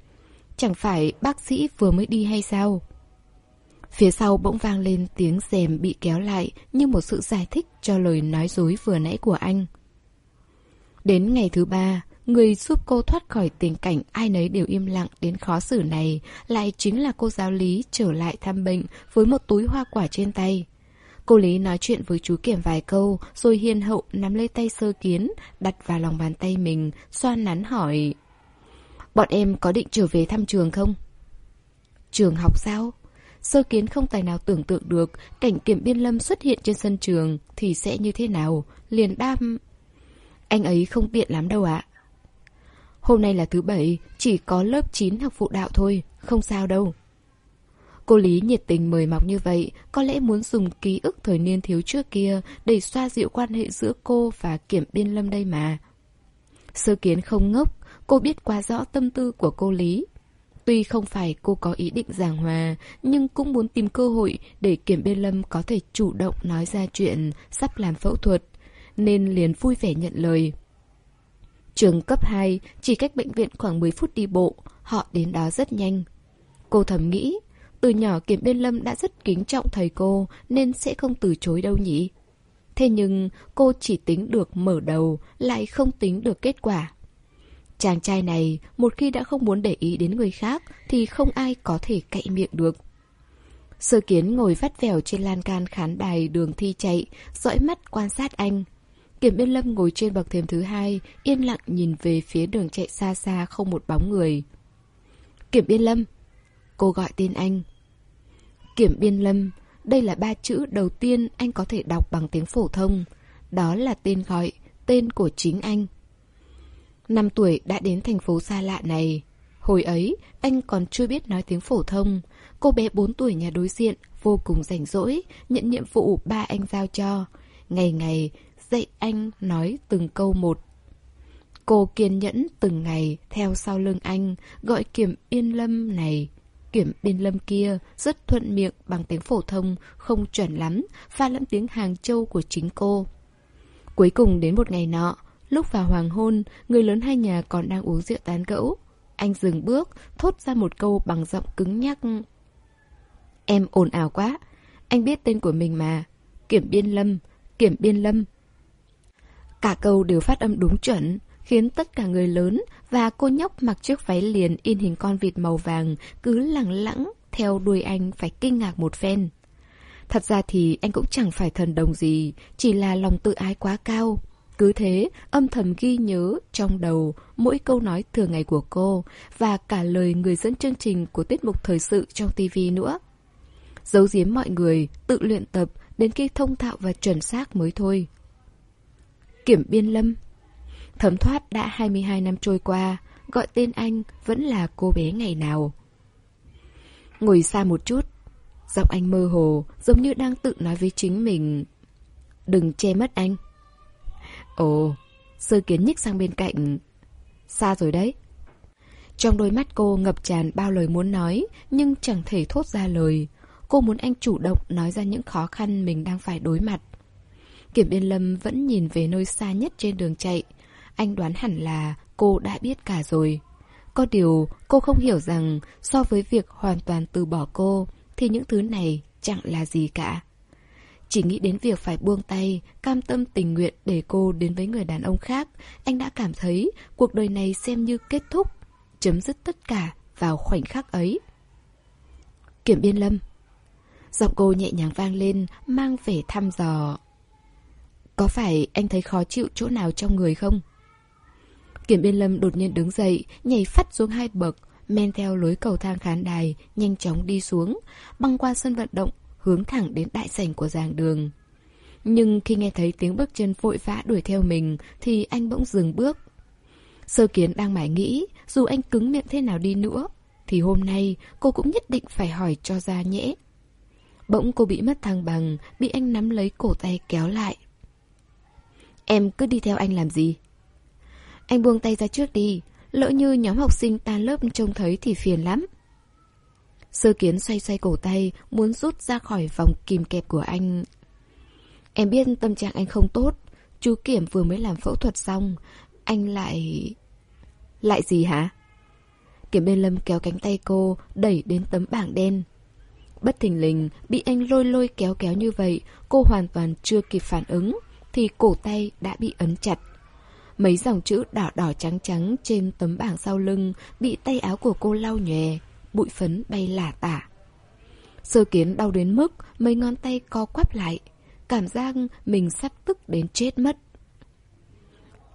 Chẳng phải bác sĩ vừa mới đi hay sao? Phía sau bỗng vang lên tiếng rèm bị kéo lại như một sự giải thích cho lời nói dối vừa nãy của anh. Đến ngày thứ ba, người giúp cô thoát khỏi tình cảnh ai nấy đều im lặng đến khó xử này, lại chính là cô giáo lý trở lại thăm bệnh với một túi hoa quả trên tay. Cô Lý nói chuyện với chú Kiểm vài câu, rồi hiền hậu nắm lấy tay sơ kiến, đặt vào lòng bàn tay mình xoan nắn hỏi, Bọn em có định trở về thăm trường không? Trường học sao? Sơ kiến không tài nào tưởng tượng được cảnh kiểm biên lâm xuất hiện trên sân trường thì sẽ như thế nào. Liền đam... Anh ấy không tiện lắm đâu ạ. Hôm nay là thứ bảy, chỉ có lớp 9 học phụ đạo thôi, không sao đâu. Cô Lý nhiệt tình mời mọc như vậy, có lẽ muốn dùng ký ức thời niên thiếu trước kia để xoa dịu quan hệ giữa cô và kiểm biên lâm đây mà. Sơ kiến không ngốc, cô biết quá rõ tâm tư của cô Lý. Tuy không phải cô có ý định giảng hòa, nhưng cũng muốn tìm cơ hội để Kiểm Biên Lâm có thể chủ động nói ra chuyện sắp làm phẫu thuật, nên liền vui vẻ nhận lời. Trường cấp 2 chỉ cách bệnh viện khoảng 10 phút đi bộ, họ đến đó rất nhanh. Cô thầm nghĩ, từ nhỏ Kiểm Biên Lâm đã rất kính trọng thầy cô nên sẽ không từ chối đâu nhỉ. Thế nhưng cô chỉ tính được mở đầu, lại không tính được kết quả. Chàng trai này, một khi đã không muốn để ý đến người khác, thì không ai có thể cậy miệng được. Sơ kiến ngồi vắt vẻo trên lan can khán đài đường thi chạy, dõi mắt quan sát anh. Kiểm biên lâm ngồi trên bậc thềm thứ hai, yên lặng nhìn về phía đường chạy xa xa không một bóng người. Kiểm biên lâm. Cô gọi tên anh. Kiểm biên lâm, đây là ba chữ đầu tiên anh có thể đọc bằng tiếng phổ thông. Đó là tên gọi, tên của chính anh. Năm tuổi đã đến thành phố xa lạ này. Hồi ấy, anh còn chưa biết nói tiếng phổ thông. Cô bé 4 tuổi nhà đối diện, vô cùng rảnh rỗi, nhận nhiệm vụ ba anh giao cho. Ngày ngày, dạy anh nói từng câu một. Cô kiên nhẫn từng ngày theo sau lưng anh, gọi kiểm yên lâm này. Kiểm biên lâm kia rất thuận miệng bằng tiếng phổ thông, không chuẩn lắm, pha lẫn tiếng Hàng Châu của chính cô. Cuối cùng đến một ngày nọ, Lúc vào hoàng hôn, người lớn hai nhà còn đang uống rượu tán gẫu. Anh dừng bước, thốt ra một câu bằng giọng cứng nhắc. Em ồn ào quá. Anh biết tên của mình mà. Kiểm biên lâm, kiểm biên lâm. Cả câu đều phát âm đúng chuẩn, khiến tất cả người lớn và cô nhóc mặc chiếc váy liền in hình con vịt màu vàng cứ lẳng lặng theo đuôi anh phải kinh ngạc một phen. Thật ra thì anh cũng chẳng phải thần đồng gì, chỉ là lòng tự ái quá cao. Cứ thế, âm thầm ghi nhớ trong đầu mỗi câu nói thường ngày của cô và cả lời người dẫn chương trình của tiết mục thời sự trong TV nữa. Giấu giếm mọi người, tự luyện tập đến khi thông thạo và chuẩn xác mới thôi. Kiểm biên lâm Thấm thoát đã 22 năm trôi qua, gọi tên anh vẫn là cô bé ngày nào. Ngồi xa một chút, giọng anh mơ hồ, giống như đang tự nói với chính mình. Đừng che mất anh. Ồ, sơ kiến nhích sang bên cạnh. Xa rồi đấy. Trong đôi mắt cô ngập tràn bao lời muốn nói, nhưng chẳng thể thốt ra lời. Cô muốn anh chủ động nói ra những khó khăn mình đang phải đối mặt. Kiểm Biên Lâm vẫn nhìn về nơi xa nhất trên đường chạy. Anh đoán hẳn là cô đã biết cả rồi. Có điều cô không hiểu rằng so với việc hoàn toàn từ bỏ cô thì những thứ này chẳng là gì cả. Chỉ nghĩ đến việc phải buông tay, cam tâm tình nguyện để cô đến với người đàn ông khác, anh đã cảm thấy cuộc đời này xem như kết thúc, chấm dứt tất cả vào khoảnh khắc ấy. Kiểm biên lâm Giọng cô nhẹ nhàng vang lên, mang vẻ thăm dò. Có phải anh thấy khó chịu chỗ nào trong người không? Kiểm biên lâm đột nhiên đứng dậy, nhảy phát xuống hai bậc, men theo lối cầu thang khán đài, nhanh chóng đi xuống, băng qua sân vận động, hướng thẳng đến đại sảnh của giảng đường. Nhưng khi nghe thấy tiếng bước chân vội vã đuổi theo mình thì anh bỗng dừng bước. Sơ kiến đang mải nghĩ, dù anh cứng miệng thế nào đi nữa, thì hôm nay cô cũng nhất định phải hỏi cho ra nhẽ. Bỗng cô bị mất thăng bằng, bị anh nắm lấy cổ tay kéo lại. Em cứ đi theo anh làm gì? Anh buông tay ra trước đi, lỡ như nhóm học sinh tan lớp trông thấy thì phiền lắm. Sơ kiến xoay xoay cổ tay, muốn rút ra khỏi vòng kìm kẹp của anh. Em biết tâm trạng anh không tốt. Chú Kiểm vừa mới làm phẫu thuật xong. anh lại... Lại gì hả? Kiểm bên lâm kéo cánh tay cô, đẩy đến tấm bảng đen. Bất thình lình, bị anh lôi lôi kéo kéo như vậy, cô hoàn toàn chưa kịp phản ứng, thì cổ tay đã bị ấn chặt. Mấy dòng chữ đỏ đỏ trắng trắng trên tấm bảng sau lưng bị tay áo của cô lau nhòe, bụi phấn bay lả tả. Sơ kiến đau đến mức mấy ngón tay co quắp lại, cảm giác mình sắp tức đến chết mất.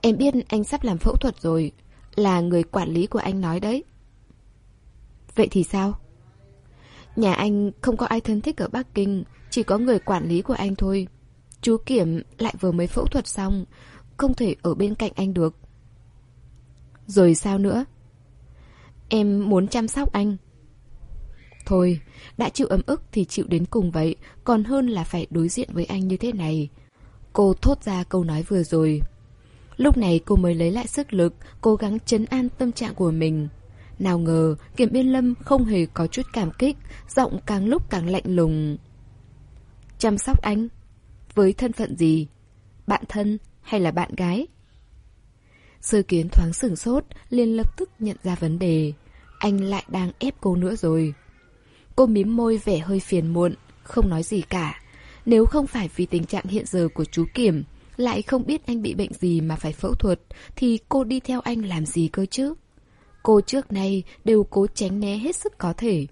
Em biết anh sắp làm phẫu thuật rồi, là người quản lý của anh nói đấy. Vậy thì sao? Nhà anh không có ai thân thích ở Bắc Kinh, chỉ có người quản lý của anh thôi. Chú Kiểm lại vừa mới phẫu thuật xong, không thể ở bên cạnh anh được. Rồi sao nữa? Em muốn chăm sóc anh. Thôi, đã chịu ấm ức thì chịu đến cùng vậy, còn hơn là phải đối diện với anh như thế này. Cô thốt ra câu nói vừa rồi. Lúc này cô mới lấy lại sức lực, cố gắng chấn an tâm trạng của mình. Nào ngờ, Kiểm Biên Lâm không hề có chút cảm kích, giọng càng lúc càng lạnh lùng. Chăm sóc anh? Với thân phận gì? Bạn thân hay là bạn gái? Sơ kiến thoáng sửng sốt, liền lập tức nhận ra vấn đề. Anh lại đang ép cô nữa rồi. Cô mím môi vẻ hơi phiền muộn, không nói gì cả. Nếu không phải vì tình trạng hiện giờ của chú Kiểm, lại không biết anh bị bệnh gì mà phải phẫu thuật, thì cô đi theo anh làm gì cơ chứ? Cô trước nay đều cố tránh né hết sức có thể.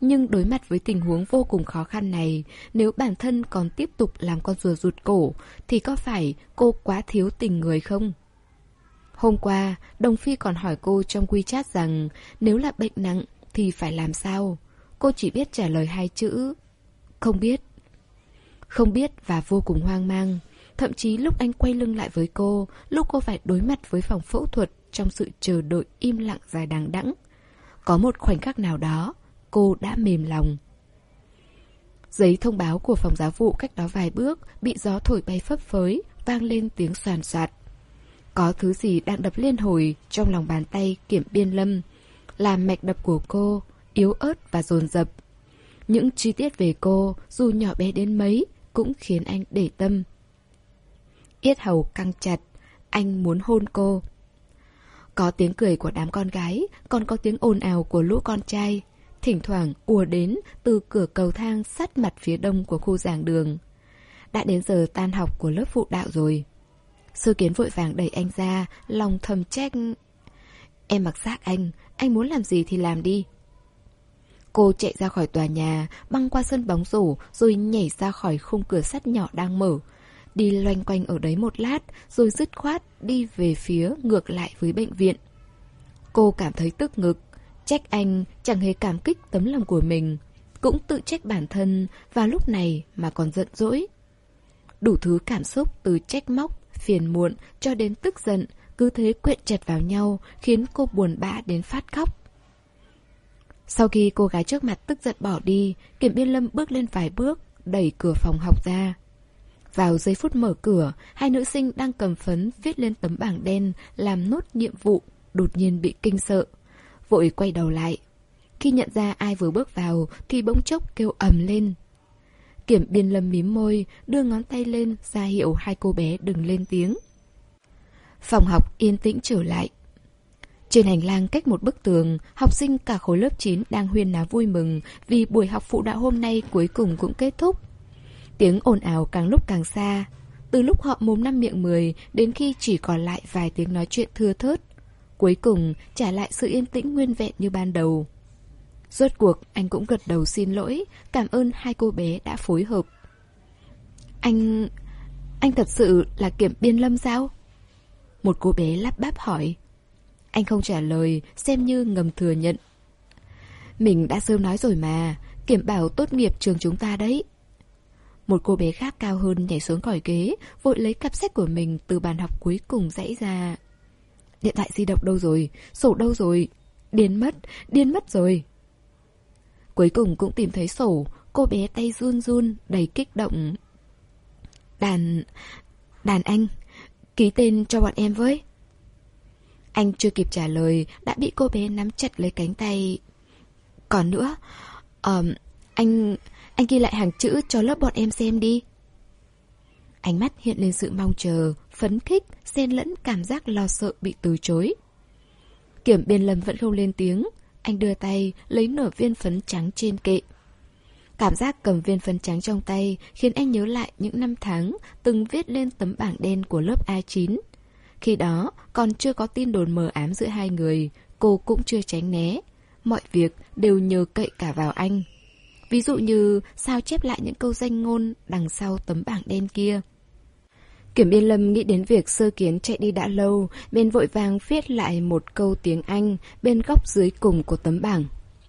Nhưng đối mặt với tình huống vô cùng khó khăn này, nếu bản thân còn tiếp tục làm con rùa rụt cổ, thì có phải cô quá thiếu tình người không? Hôm qua, Đồng Phi còn hỏi cô trong WeChat rằng nếu là bệnh nặng thì phải làm sao? Cô chỉ biết trả lời hai chữ Không biết Không biết và vô cùng hoang mang Thậm chí lúc anh quay lưng lại với cô Lúc cô phải đối mặt với phòng phẫu thuật Trong sự chờ đợi im lặng dài đằng đẵng Có một khoảnh khắc nào đó Cô đã mềm lòng Giấy thông báo của phòng giáo vụ cách đó vài bước Bị gió thổi bay phấp phới Vang lên tiếng soàn soạt Có thứ gì đang đập liên hồi Trong lòng bàn tay kiểm biên lâm Làm mạch đập của cô yếu ớt và dồn dập. Những chi tiết về cô, dù nhỏ bé đến mấy, cũng khiến anh để tâm. Yết hầu căng chặt, anh muốn hôn cô. Có tiếng cười của đám con gái, còn có tiếng ồn ào của lũ con trai. Thỉnh thoảng ùa đến từ cửa cầu thang sát mặt phía đông của khu giảng đường. Đã đến giờ tan học của lớp phụ đạo rồi. Sư kiến vội vàng đẩy anh ra, lòng thầm trách. Em mặc xác anh, anh muốn làm gì thì làm đi. Cô chạy ra khỏi tòa nhà, băng qua sân bóng rổ, rồi nhảy ra khỏi khung cửa sắt nhỏ đang mở. Đi loanh quanh ở đấy một lát, rồi dứt khoát đi về phía ngược lại với bệnh viện. Cô cảm thấy tức ngực, trách anh chẳng hề cảm kích tấm lòng của mình, cũng tự trách bản thân và lúc này mà còn giận dỗi. Đủ thứ cảm xúc từ trách móc, phiền muộn cho đến tức giận, cứ thế quyện chặt vào nhau khiến cô buồn bã đến phát khóc. Sau khi cô gái trước mặt tức giận bỏ đi, Kiểm Biên Lâm bước lên vài bước, đẩy cửa phòng học ra. Vào giây phút mở cửa, hai nữ sinh đang cầm phấn viết lên tấm bảng đen làm nốt nhiệm vụ, đột nhiên bị kinh sợ. Vội quay đầu lại. Khi nhận ra ai vừa bước vào thì bỗng chốc kêu ầm lên. Kiểm biên lâm mím môi, đưa ngón tay lên ra hiệu hai cô bé đừng lên tiếng. Phòng học yên tĩnh trở lại. Trên hành lang cách một bức tường, học sinh cả khối lớp 9 đang huyên náo vui mừng vì buổi học phụ đạo hôm nay cuối cùng cũng kết thúc. Tiếng ồn ào càng lúc càng xa. Từ lúc họ mồm năm miệng mười đến khi chỉ còn lại vài tiếng nói chuyện thưa thớt. Cuối cùng trả lại sự yên tĩnh nguyên vẹn như ban đầu. Rốt cuộc anh cũng gật đầu xin lỗi, cảm ơn hai cô bé đã phối hợp. Anh... anh thật sự là kiểm biên lâm sao? Một cô bé lắp bắp hỏi. Anh không trả lời, xem như ngầm thừa nhận. Mình đã sớm nói rồi mà, kiểm bảo tốt nghiệp trường chúng ta đấy. Một cô bé khác cao hơn nhảy xuống khỏi ghế, vội lấy cặp sách của mình từ bàn học cuối cùng dãy ra. Điện thoại di động đâu rồi? Sổ đâu rồi? Điên mất, điên mất rồi. Cuối cùng cũng tìm thấy sổ, cô bé tay run run, đầy kích động. Đàn... đàn anh, ký tên cho bọn em với. Anh chưa kịp trả lời đã bị cô bé nắm chặt lấy cánh tay. Còn nữa, um, anh... anh ghi lại hàng chữ cho lớp bọn em xem đi. Ánh mắt hiện lên sự mong chờ, phấn khích, xen lẫn cảm giác lo sợ bị từ chối. Kiểm biên lâm vẫn không lên tiếng, anh đưa tay lấy nửa viên phấn trắng trên kệ. Cảm giác cầm viên phấn trắng trong tay khiến anh nhớ lại những năm tháng từng viết lên tấm bảng đen của lớp A9. Khi đó, còn chưa có tin đồn mờ ám giữa hai người, cô cũng chưa tránh né. Mọi việc đều nhờ cậy cả vào anh. Ví dụ như sao chép lại những câu danh ngôn đằng sau tấm bảng đen kia. Kiểm biên lâm nghĩ đến việc sơ kiến chạy đi đã lâu, bên vội vàng viết lại một câu tiếng Anh bên góc dưới cùng của tấm bảng.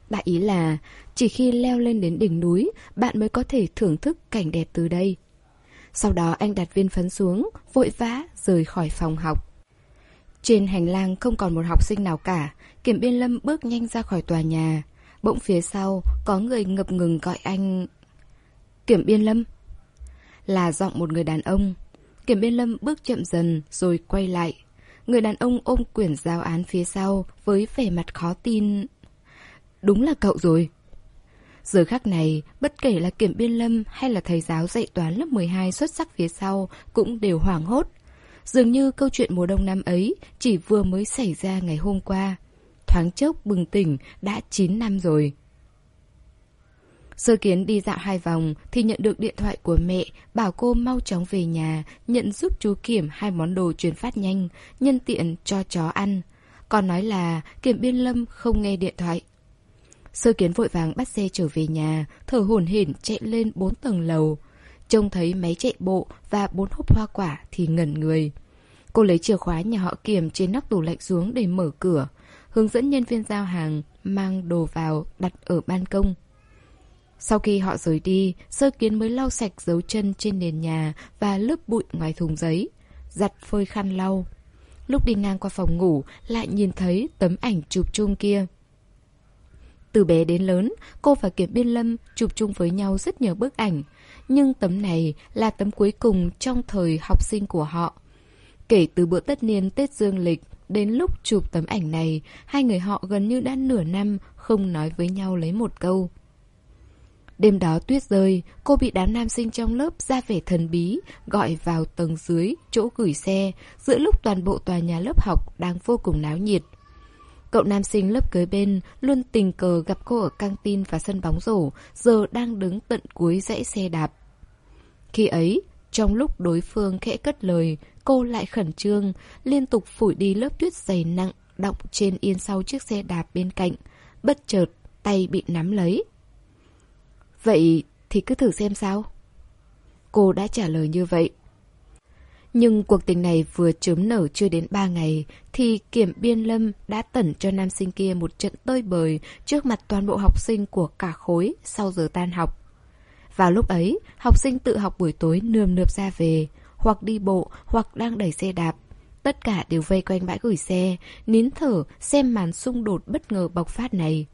Đại ý là, chỉ khi leo lên đến đỉnh núi, bạn mới có thể thưởng thức cảnh đẹp từ đây. Sau đó anh đặt viên phấn xuống, vội vã rời khỏi phòng học. Trên hành lang không còn một học sinh nào cả, Kiểm Biên Lâm bước nhanh ra khỏi tòa nhà. Bỗng phía sau, có người ngập ngừng gọi anh... Kiểm Biên Lâm? Là giọng một người đàn ông. Kiểm Biên Lâm bước chậm dần rồi quay lại. Người đàn ông ôm quyển giáo án phía sau với vẻ mặt khó tin. Đúng là cậu rồi. Giờ khắc này, bất kể là Kiểm Biên Lâm hay là thầy giáo dạy toán lớp 12 xuất sắc phía sau cũng đều hoảng hốt. Dường như câu chuyện mùa đông năm ấy chỉ vừa mới xảy ra ngày hôm qua. Thoáng chốc bừng tỉnh đã 9 năm rồi. Sơ kiến đi dạo hai vòng thì nhận được điện thoại của mẹ bảo cô mau chóng về nhà nhận giúp chú Kiểm hai món đồ chuyển phát nhanh, nhân tiện cho chó ăn. Còn nói là Kiểm Biên Lâm không nghe điện thoại. Sơ kiến vội vàng bắt xe trở về nhà, thở hổn hển chạy lên bốn tầng lầu. Trông thấy máy chạy bộ và bốn hộp hoa quả thì ngẩn người. Cô lấy chìa khóa nhà họ Kiểm trên nóc tủ lạnh xuống để mở cửa. Hướng dẫn nhân viên giao hàng mang đồ vào đặt ở ban công. Sau khi họ rời đi, sơ kiến mới lau sạch dấu chân trên nền nhà và lớp bụi ngoài thùng giấy. Giặt phơi khăn lau. Lúc đi ngang qua phòng ngủ, lại nhìn thấy tấm ảnh chụp chung kia. Từ bé đến lớn, cô và kiệt Biên Lâm chụp chung với nhau rất nhiều bức ảnh. Nhưng tấm này là tấm cuối cùng trong thời học sinh của họ. Kể từ bữa tất niên Tết Dương Lịch đến lúc chụp tấm ảnh này, hai người họ gần như đã nửa năm không nói với nhau lấy một câu. Đêm đó tuyết rơi, cô bị đám nam sinh trong lớp ra vẻ thần bí, gọi vào tầng dưới, chỗ gửi xe, giữa lúc toàn bộ tòa nhà lớp học đang vô cùng náo nhiệt. Cậu nam sinh lớp kế bên luôn tình cờ gặp cô ở căng tin và sân bóng rổ, giờ đang đứng tận cuối dãy xe đạp. Khi ấy, trong lúc đối phương khẽ cất lời, cô lại khẩn trương, liên tục phủi đi lớp tuyết dày nặng đọng trên yên sau chiếc xe đạp bên cạnh. Bất chợt, tay bị nắm lấy. Vậy thì cứ thử xem sao. Cô đã trả lời như vậy. Nhưng cuộc tình này vừa chớm nở chưa đến ba ngày thì Kiểm Biên Lâm đã tẩn cho nam sinh kia một trận tơi bời trước mặt toàn bộ học sinh của cả khối sau giờ tan học. Vào lúc ấy, học sinh tự học buổi tối nườm nượp ra về, hoặc đi bộ, hoặc đang đẩy xe đạp. Tất cả đều vây quanh bãi gửi xe, nín thở xem màn xung đột bất ngờ bộc phát này.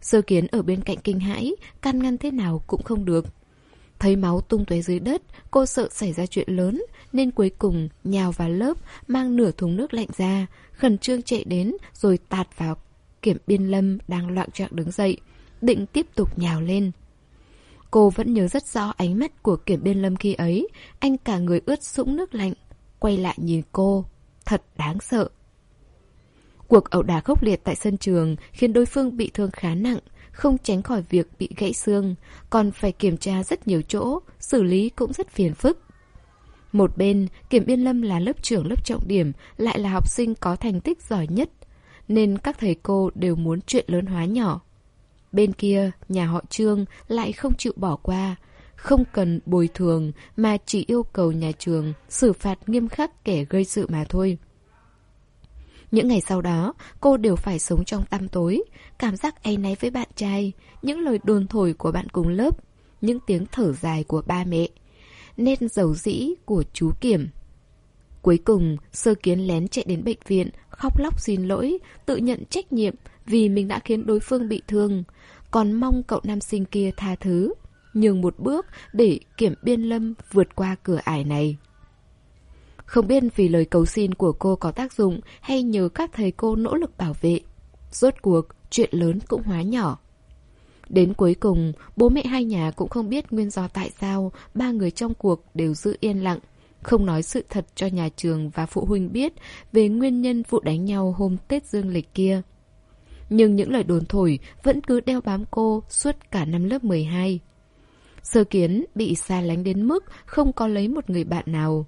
Sơ kiến ở bên cạnh kinh hãi, can ngăn thế nào cũng không được. Thấy máu tung tóe dưới đất, cô sợ xảy ra chuyện lớn, nên cuối cùng nhào vào lớp, mang nửa thùng nước lạnh ra, khẩn trương chạy đến rồi tạt vào kiểm biên lâm đang loạn trạng đứng dậy, định tiếp tục nhào lên. Cô vẫn nhớ rất rõ ánh mắt của kiểm biên lâm khi ấy, anh cả người ướt sũng nước lạnh, quay lại nhìn cô, thật đáng sợ. Cuộc ẩu đả khốc liệt tại sân trường khiến đối phương bị thương khá nặng, không tránh khỏi việc bị gãy xương, còn phải kiểm tra rất nhiều chỗ, xử lý cũng rất phiền phức. Một bên, Kiểm Biên Lâm là lớp trưởng lớp trọng điểm, lại là học sinh có thành tích giỏi nhất, nên các thầy cô đều muốn chuyện lớn hóa nhỏ. Bên kia, nhà họ Trương lại không chịu bỏ qua, không cần bồi thường mà chỉ yêu cầu nhà trường xử phạt nghiêm khắc kẻ gây sự mà thôi. Những ngày sau đó, cô đều phải sống trong tăm tối, cảm giác áy náy với bạn trai, những lời đồn thổi của bạn cùng lớp, những tiếng thở dài của ba mẹ, nên dầu dĩ của chú Kiểm. Cuối cùng, sơ kiến lén chạy đến bệnh viện, khóc lóc xin lỗi, tự nhận trách nhiệm vì mình đã khiến đối phương bị thương, còn mong cậu nam sinh kia tha thứ, nhường một bước để Kiểm Biên Lâm vượt qua cửa ải này. Không biết vì lời cầu xin của cô có tác dụng hay nhờ các thầy cô nỗ lực bảo vệ. Rốt cuộc, chuyện lớn cũng hóa nhỏ. Đến cuối cùng, bố mẹ hai nhà cũng không biết nguyên do tại sao ba người trong cuộc đều giữ yên lặng, không nói sự thật cho nhà trường và phụ huynh biết về nguyên nhân vụ đánh nhau hôm Tết Dương lịch kia. Nhưng những lời đồn thổi vẫn cứ đeo bám cô suốt cả năm lớp 12. Sơ kiến bị xa lánh đến mức không có lấy một người bạn nào.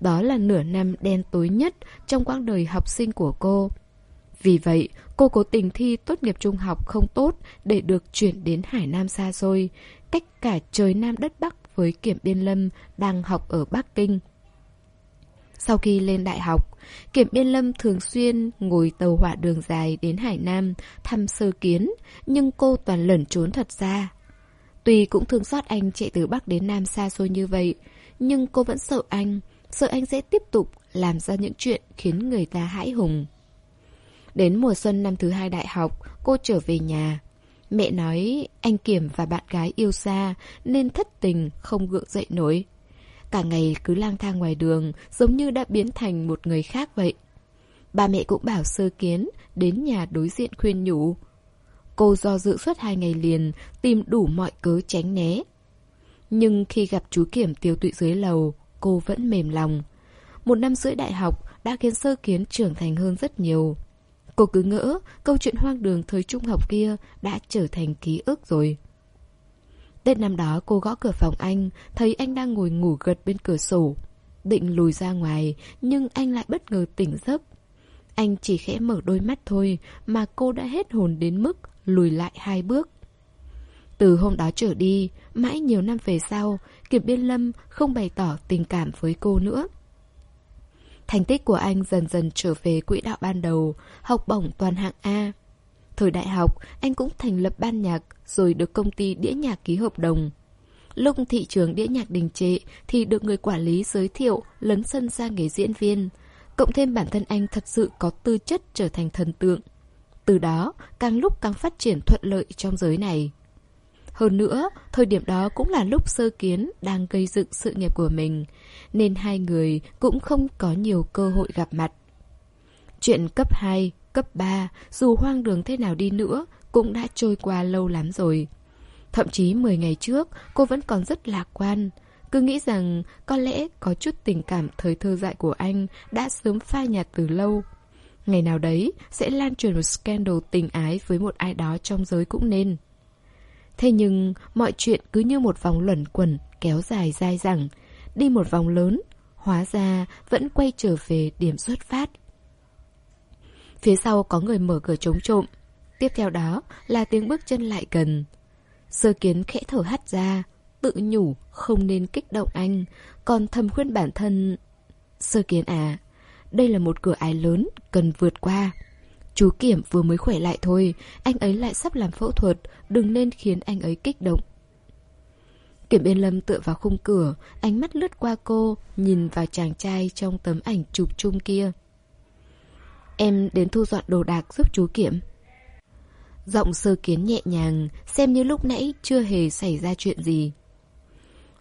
Đó là nửa năm đen tối nhất trong quãng đời học sinh của cô. Vì vậy, cô cố tình thi tốt nghiệp trung học không tốt để được chuyển đến Hải Nam xa xôi, cách cả trời Nam đất Bắc với Kiểm Biên Lâm đang học ở Bắc Kinh. Sau khi lên đại học, Kiểm Biên Lâm thường xuyên ngồi tàu hỏa đường dài đến Hải Nam thăm sơ kiến, nhưng cô toàn lẩn trốn thật ra. Tuy cũng thương xót anh chạy từ Bắc đến Nam xa xôi như vậy, nhưng cô vẫn sợ anh, sợ anh sẽ tiếp tục làm ra những chuyện khiến người ta hãi hùng. Đến mùa xuân năm thứ hai đại học, cô trở về nhà. Mẹ nói anh Kiểm và bạn gái yêu xa nên thất tình không gượng dậy nổi. Cả ngày cứ lang thang ngoài đường giống như đã biến thành một người khác vậy. Ba mẹ cũng bảo sơ kiến đến nhà đối diện khuyên nhủ. Cô do dự suốt hai ngày liền, tìm đủ mọi cớ tránh né. Nhưng khi gặp chú Kiểm tiêu tụy dưới lầu, cô vẫn mềm lòng. Một năm rưỡi đại học đã khiến sơ kiến trưởng thành hơn rất nhiều. Cô cứ ngỡ câu chuyện hoang đường thời trung học kia đã trở thành ký ức rồi. Tết năm đó cô gõ cửa phòng anh, thấy anh đang ngồi ngủ gật bên cửa sổ. Định lùi ra ngoài, nhưng anh lại bất ngờ tỉnh giấc. Anh chỉ khẽ mở đôi mắt thôi mà cô đã hết hồn đến mức lùi lại hai bước. Từ hôm đó trở đi, mãi nhiều năm về sau, Kiệp Biên Lâm không bày tỏ tình cảm với cô nữa. Thành tích của anh dần dần trở về quỹ đạo ban đầu, học bổng toàn hạng A. Thời đại học, anh cũng thành lập ban nhạc rồi được công ty đĩa nhạc ký hợp đồng. Lúc thị trường đĩa nhạc đình trệ thì được người quản lý giới thiệu lấn sân ra nghề diễn viên. Cộng thêm bản thân anh thật sự có tư chất trở thành thần tượng. Từ đó, càng lúc càng phát triển thuận lợi trong giới này. Hơn nữa, thời điểm đó cũng là lúc sơ kiến đang gây dựng sự nghiệp của mình, nên hai người cũng không có nhiều cơ hội gặp mặt. Chuyện cấp 2, cấp 3, dù hoang đường thế nào đi nữa, cũng đã trôi qua lâu lắm rồi. Thậm chí 10 ngày trước, cô vẫn còn rất lạc quan. Cứ nghĩ rằng có lẽ có chút tình cảm thời thơ dại của anh đã sớm phai nhạt từ lâu. Ngày nào đấy sẽ lan truyền một scandal tình ái với một ai đó trong giới cũng nên. Thế nhưng mọi chuyện cứ như một vòng luẩn quẩn kéo dài dai dẳng, đi một vòng lớn, hóa ra vẫn quay trở về điểm xuất phát. Phía sau có người mở cửa chống trộm, tiếp theo đó là tiếng bước chân lại gần. Sơ kiến khẽ thở hắt ra, tự nhủ không nên kích động anh, còn thầm khuyên bản thân... Sơ kiến à, đây là một cửa ải lớn, cần vượt qua. Chú Kiểm vừa mới khỏe lại thôi, anh ấy lại sắp làm phẫu thuật, đừng nên khiến anh ấy kích động. Kiểm Yên Lâm tựa vào khung cửa, ánh mắt lướt qua cô, nhìn vào chàng trai trong tấm ảnh chụp chung kia. Em đến thu dọn đồ đạc giúp chú Kiểm. Giọng sơ kiến nhẹ nhàng, xem như lúc nãy chưa hề xảy ra chuyện gì.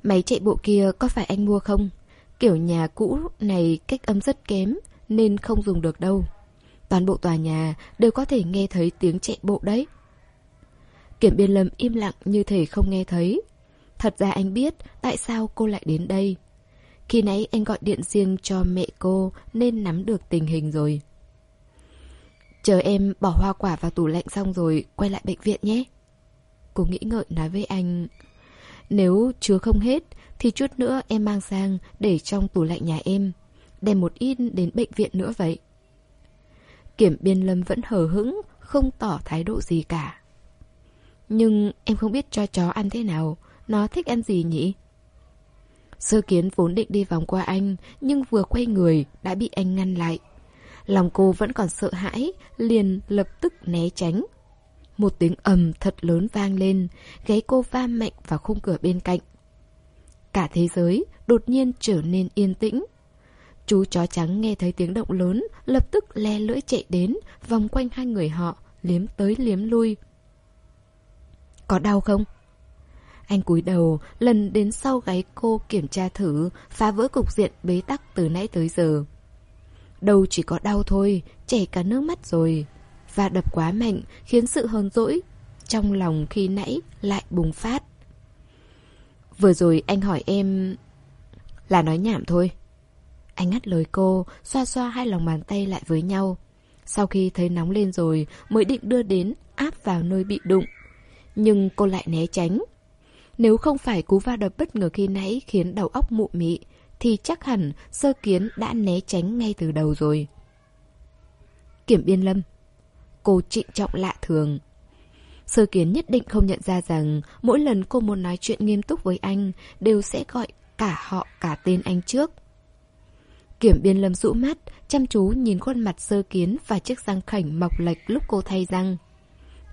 Máy chạy bộ kia có phải anh mua không? Kiểu nhà cũ này cách âm rất kém, nên không dùng được đâu. Toàn bộ tòa nhà đều có thể nghe thấy tiếng chạy bộ đấy. Kiểm biên lâm im lặng như thể không nghe thấy. Thật ra anh biết tại sao cô lại đến đây. Khi nãy anh gọi điện riêng cho mẹ cô nên nắm được tình hình rồi. Chờ em bỏ hoa quả vào tủ lạnh xong rồi quay lại bệnh viện nhé. Cô nghĩ ngợi nói với anh, Nếu chứa không hết Thì chút nữa em mang sang Để trong tủ lạnh nhà em, Đem một ít đến bệnh viện nữa vậy. Kiểm biên lâm vẫn hờ hững, Không tỏ thái độ gì cả. Nhưng em không biết cho chó ăn thế nào, Nó thích ăn gì nhỉ? Sơ kiến vốn định đi vòng qua anh, Nhưng vừa quay người Đã bị anh ngăn lại. Lòng cô vẫn còn sợ hãi Liền lập tức né tránh Một tiếng ầm thật lớn vang lên Gáy cô va mạnh vào khung cửa bên cạnh Cả thế giới đột nhiên trở nên yên tĩnh Chú chó trắng nghe thấy tiếng động lớn, lập tức le lưỡi chạy đến, vòng quanh hai người họ, liếm tới liếm lui. Có đau không? Anh cúi đầu, lần đến sau gáy cô kiểm tra thử, phá vỡ cục diện bế tắc từ nãy tới giờ. Đầu chỉ có đau thôi, chảy cả nước mắt rồi. Và đập quá mạnh, khiến sự hờn dỗi trong lòng khi nãy lại bùng phát. Vừa rồi anh hỏi em... Là nói nhảm thôi. Anh ngắt lời cô, xoa xoa hai lòng bàn tay lại với nhau. Sau khi thấy nóng lên rồi, mới định đưa đến, áp vào nơi bị đụng. Nhưng cô lại né tránh. Nếu không phải cú va đập bất ngờ khi nãy khiến đầu óc mụ mị, thì chắc hẳn sơ kiến đã né tránh ngay từ đầu rồi. Kiểm biên lâm Cô trịnh trọng lạ thường. Sơ kiến nhất định không nhận ra rằng mỗi lần cô muốn nói chuyện nghiêm túc với anh đều sẽ gọi cả họ cả tên anh trước. Kiểm biên lâm rũ mắt, chăm chú nhìn khuôn mặt sơ kiến và chiếc răng khảnh mọc lệch lúc cô thay răng.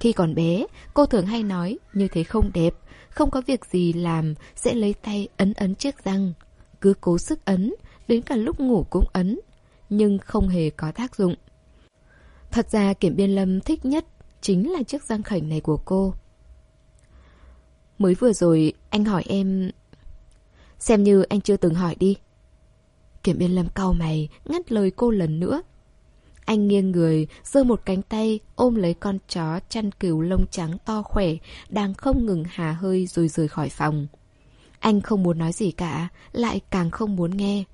Khi còn bé, cô thường hay nói như thế không đẹp, không có việc gì làm, sẽ lấy tay ấn ấn chiếc răng. Cứ cố sức ấn, đến cả lúc ngủ cũng ấn, nhưng không hề có tác dụng. Thật ra Kiểm Biên Lâm thích nhất chính là chiếc răng khảnh này của cô. Mới vừa rồi anh hỏi em... Xem như anh chưa từng hỏi đi. Kiểm Biên Lâm cau mày, ngắt lời cô lần nữa. Anh nghiêng người, giơ một cánh tay, ôm lấy con chó chăn cừu lông trắng to khỏe, đang không ngừng hà hơi rồi rời khỏi phòng. Anh không muốn nói gì cả, lại càng không muốn nghe.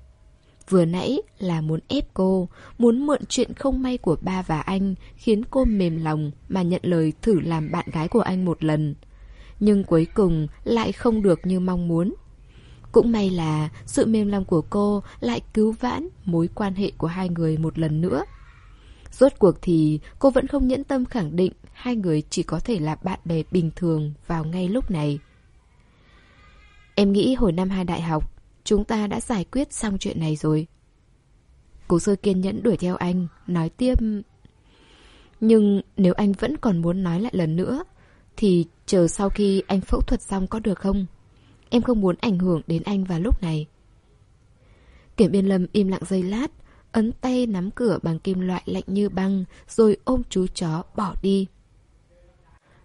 Vừa nãy là muốn ép cô, muốn mượn chuyện không may của ba và anh, khiến cô mềm lòng mà nhận lời thử làm bạn gái của anh một lần. Nhưng cuối cùng lại không được như mong muốn. Cũng may là sự mềm lòng của cô lại cứu vãn mối quan hệ của hai người một lần nữa. Rốt cuộc thì cô vẫn không nhẫn tâm khẳng định hai người chỉ có thể là bạn bè bình thường vào ngay lúc này. Em nghĩ hồi năm hai đại học, chúng ta đã giải quyết xong chuyện này rồi. Cố sơ kiên nhẫn đuổi theo anh, nói tiếp... Nhưng nếu anh vẫn còn muốn nói lại lần nữa, thì chờ sau khi anh phẫu thuật xong có được không? Em không muốn ảnh hưởng đến anh vào lúc này. Kiểm biên lâm im lặng giây lát, ấn tay nắm cửa bằng kim loại lạnh như băng, rồi ôm chú chó bỏ đi.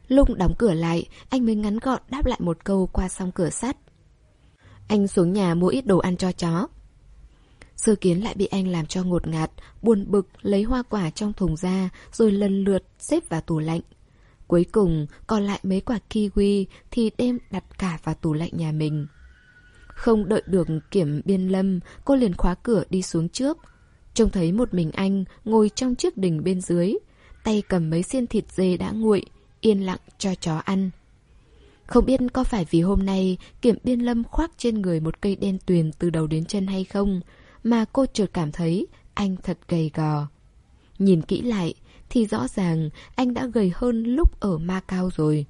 lung đóng cửa lại, anh mới ngắn gọn đáp lại một câu qua song cửa sắt. Anh xuống nhà mua ít đồ ăn cho chó. Sơ kiến lại bị anh làm cho ngột ngạt, buồn bực lấy hoa quả trong thùng ra rồi lần lượt xếp vào tủ lạnh. Cuối cùng còn lại mấy quả kiwi thì đem đặt cả vào tủ lạnh nhà mình. Không đợi được kiểm biên lâm, cô liền khóa cửa đi xuống trước. Trông thấy một mình anh ngồi trong chiếc đình bên dưới, tay cầm mấy xiên thịt dê đã nguội, yên lặng cho chó ăn. Không biết có phải vì hôm nay Kiểm Biên Lâm khoác trên người một cây đen tuyền từ đầu đến chân hay không, mà cô chợt cảm thấy anh thật gầy gò. Nhìn kỹ lại thì rõ ràng anh đã gầy hơn lúc ở Ma Cao rồi.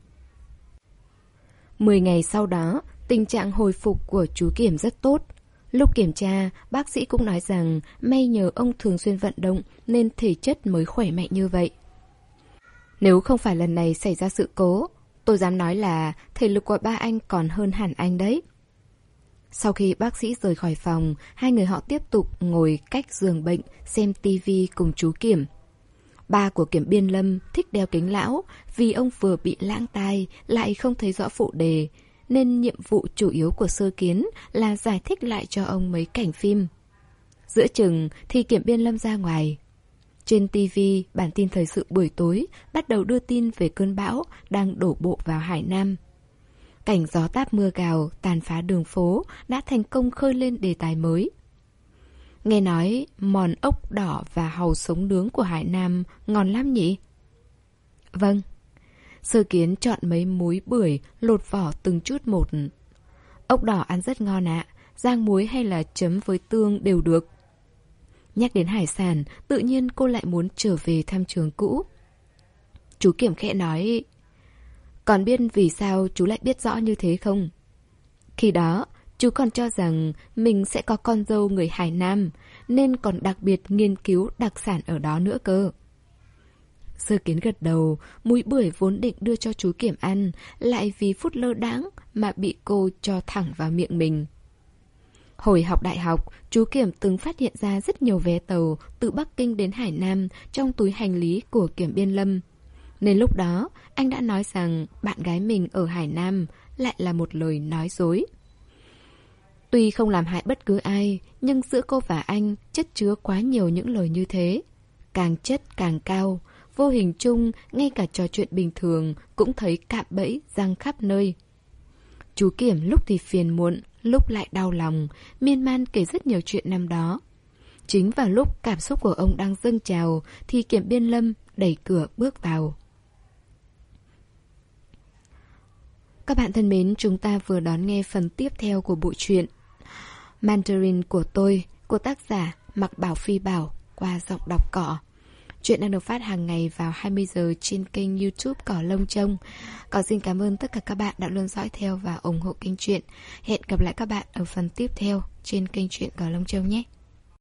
Mười ngày sau đó, tình trạng hồi phục của chú Kiểm rất tốt. Lúc kiểm tra, bác sĩ cũng nói rằng may nhờ ông thường xuyên vận động nên thể chất mới khỏe mạnh như vậy. Nếu không phải lần này xảy ra sự cố, Tôi dám nói là thể lực của ba anh còn hơn hẳn anh đấy. Sau khi bác sĩ rời khỏi phòng, hai người họ tiếp tục ngồi cách giường bệnh xem tivi cùng chú Kiểm. Ba của Kiểm Biên Lâm thích đeo kính lão vì ông vừa bị lãng tai lại không thấy rõ phụ đề, nên nhiệm vụ chủ yếu của sơ kiến là giải thích lại cho ông mấy cảnh phim. Giữa chừng thì Kiểm Biên Lâm ra ngoài, trên TV, bản tin thời sự buổi tối bắt đầu đưa tin về cơn bão đang đổ bộ vào Hải Nam. Cảnh gió táp mưa gào, tàn phá đường phố đã thành công khơi lên đề tài mới. Nghe nói mòn ốc đỏ và hàu sống nướng của Hải Nam ngon lắm nhỉ? Vâng. Sơ kiến chọn mấy múi bưởi lột vỏ từng chút một. Ốc đỏ ăn rất ngon ạ, rang muối hay là chấm với tương đều được. Nhắc đến hải sản, tự nhiên cô lại muốn trở về thăm trường cũ. Chú Kiểm khẽ nói, còn biết vì sao chú lại biết rõ như thế không? Khi đó, chú còn cho rằng mình sẽ có con dâu người Hải Nam, nên còn đặc biệt nghiên cứu đặc sản ở đó nữa cơ. Sơ kiến gật đầu, mũi bưởi vốn định đưa cho chú Kiểm ăn, lại vì phút lơ đãng mà bị cô cho thẳng vào miệng mình. Hồi học đại học, chú Kiểm từng phát hiện ra rất nhiều vé tàu từ Bắc Kinh đến Hải Nam trong túi hành lý của Kiểm Biên Lâm. Nên lúc đó, anh đã nói rằng bạn gái mình ở Hải Nam lại là một lời nói dối. Tuy không làm hại bất cứ ai, nhưng giữa cô và anh chất chứa quá nhiều những lời như thế. Càng chất càng cao, vô hình chung, ngay cả trò chuyện bình thường cũng thấy cạm bẫy răng khắp nơi. Chú Kiểm lúc thì phiền muộn, lúc lại đau lòng, miên man kể rất nhiều chuyện năm đó. Chính vào lúc cảm xúc của ông đang dâng trào thì Kiểm Biên Lâm đẩy cửa bước vào. Các bạn thân mến, chúng ta vừa đón nghe phần tiếp theo của bộ truyện Mandarin của tôi của tác giả Mặc Bảo Phi Bảo qua giọng đọc cỏ. Chuyện đang được phát hàng ngày vào 20 giờ trên kênh youtube Cỏ Lông Trông. Cỏ xin cảm ơn tất cả các bạn đã luôn dõi theo và ủng hộ kênh truyện. Hẹn gặp lại các bạn ở phần tiếp theo trên kênh truyện Cỏ Lông Trông nhé.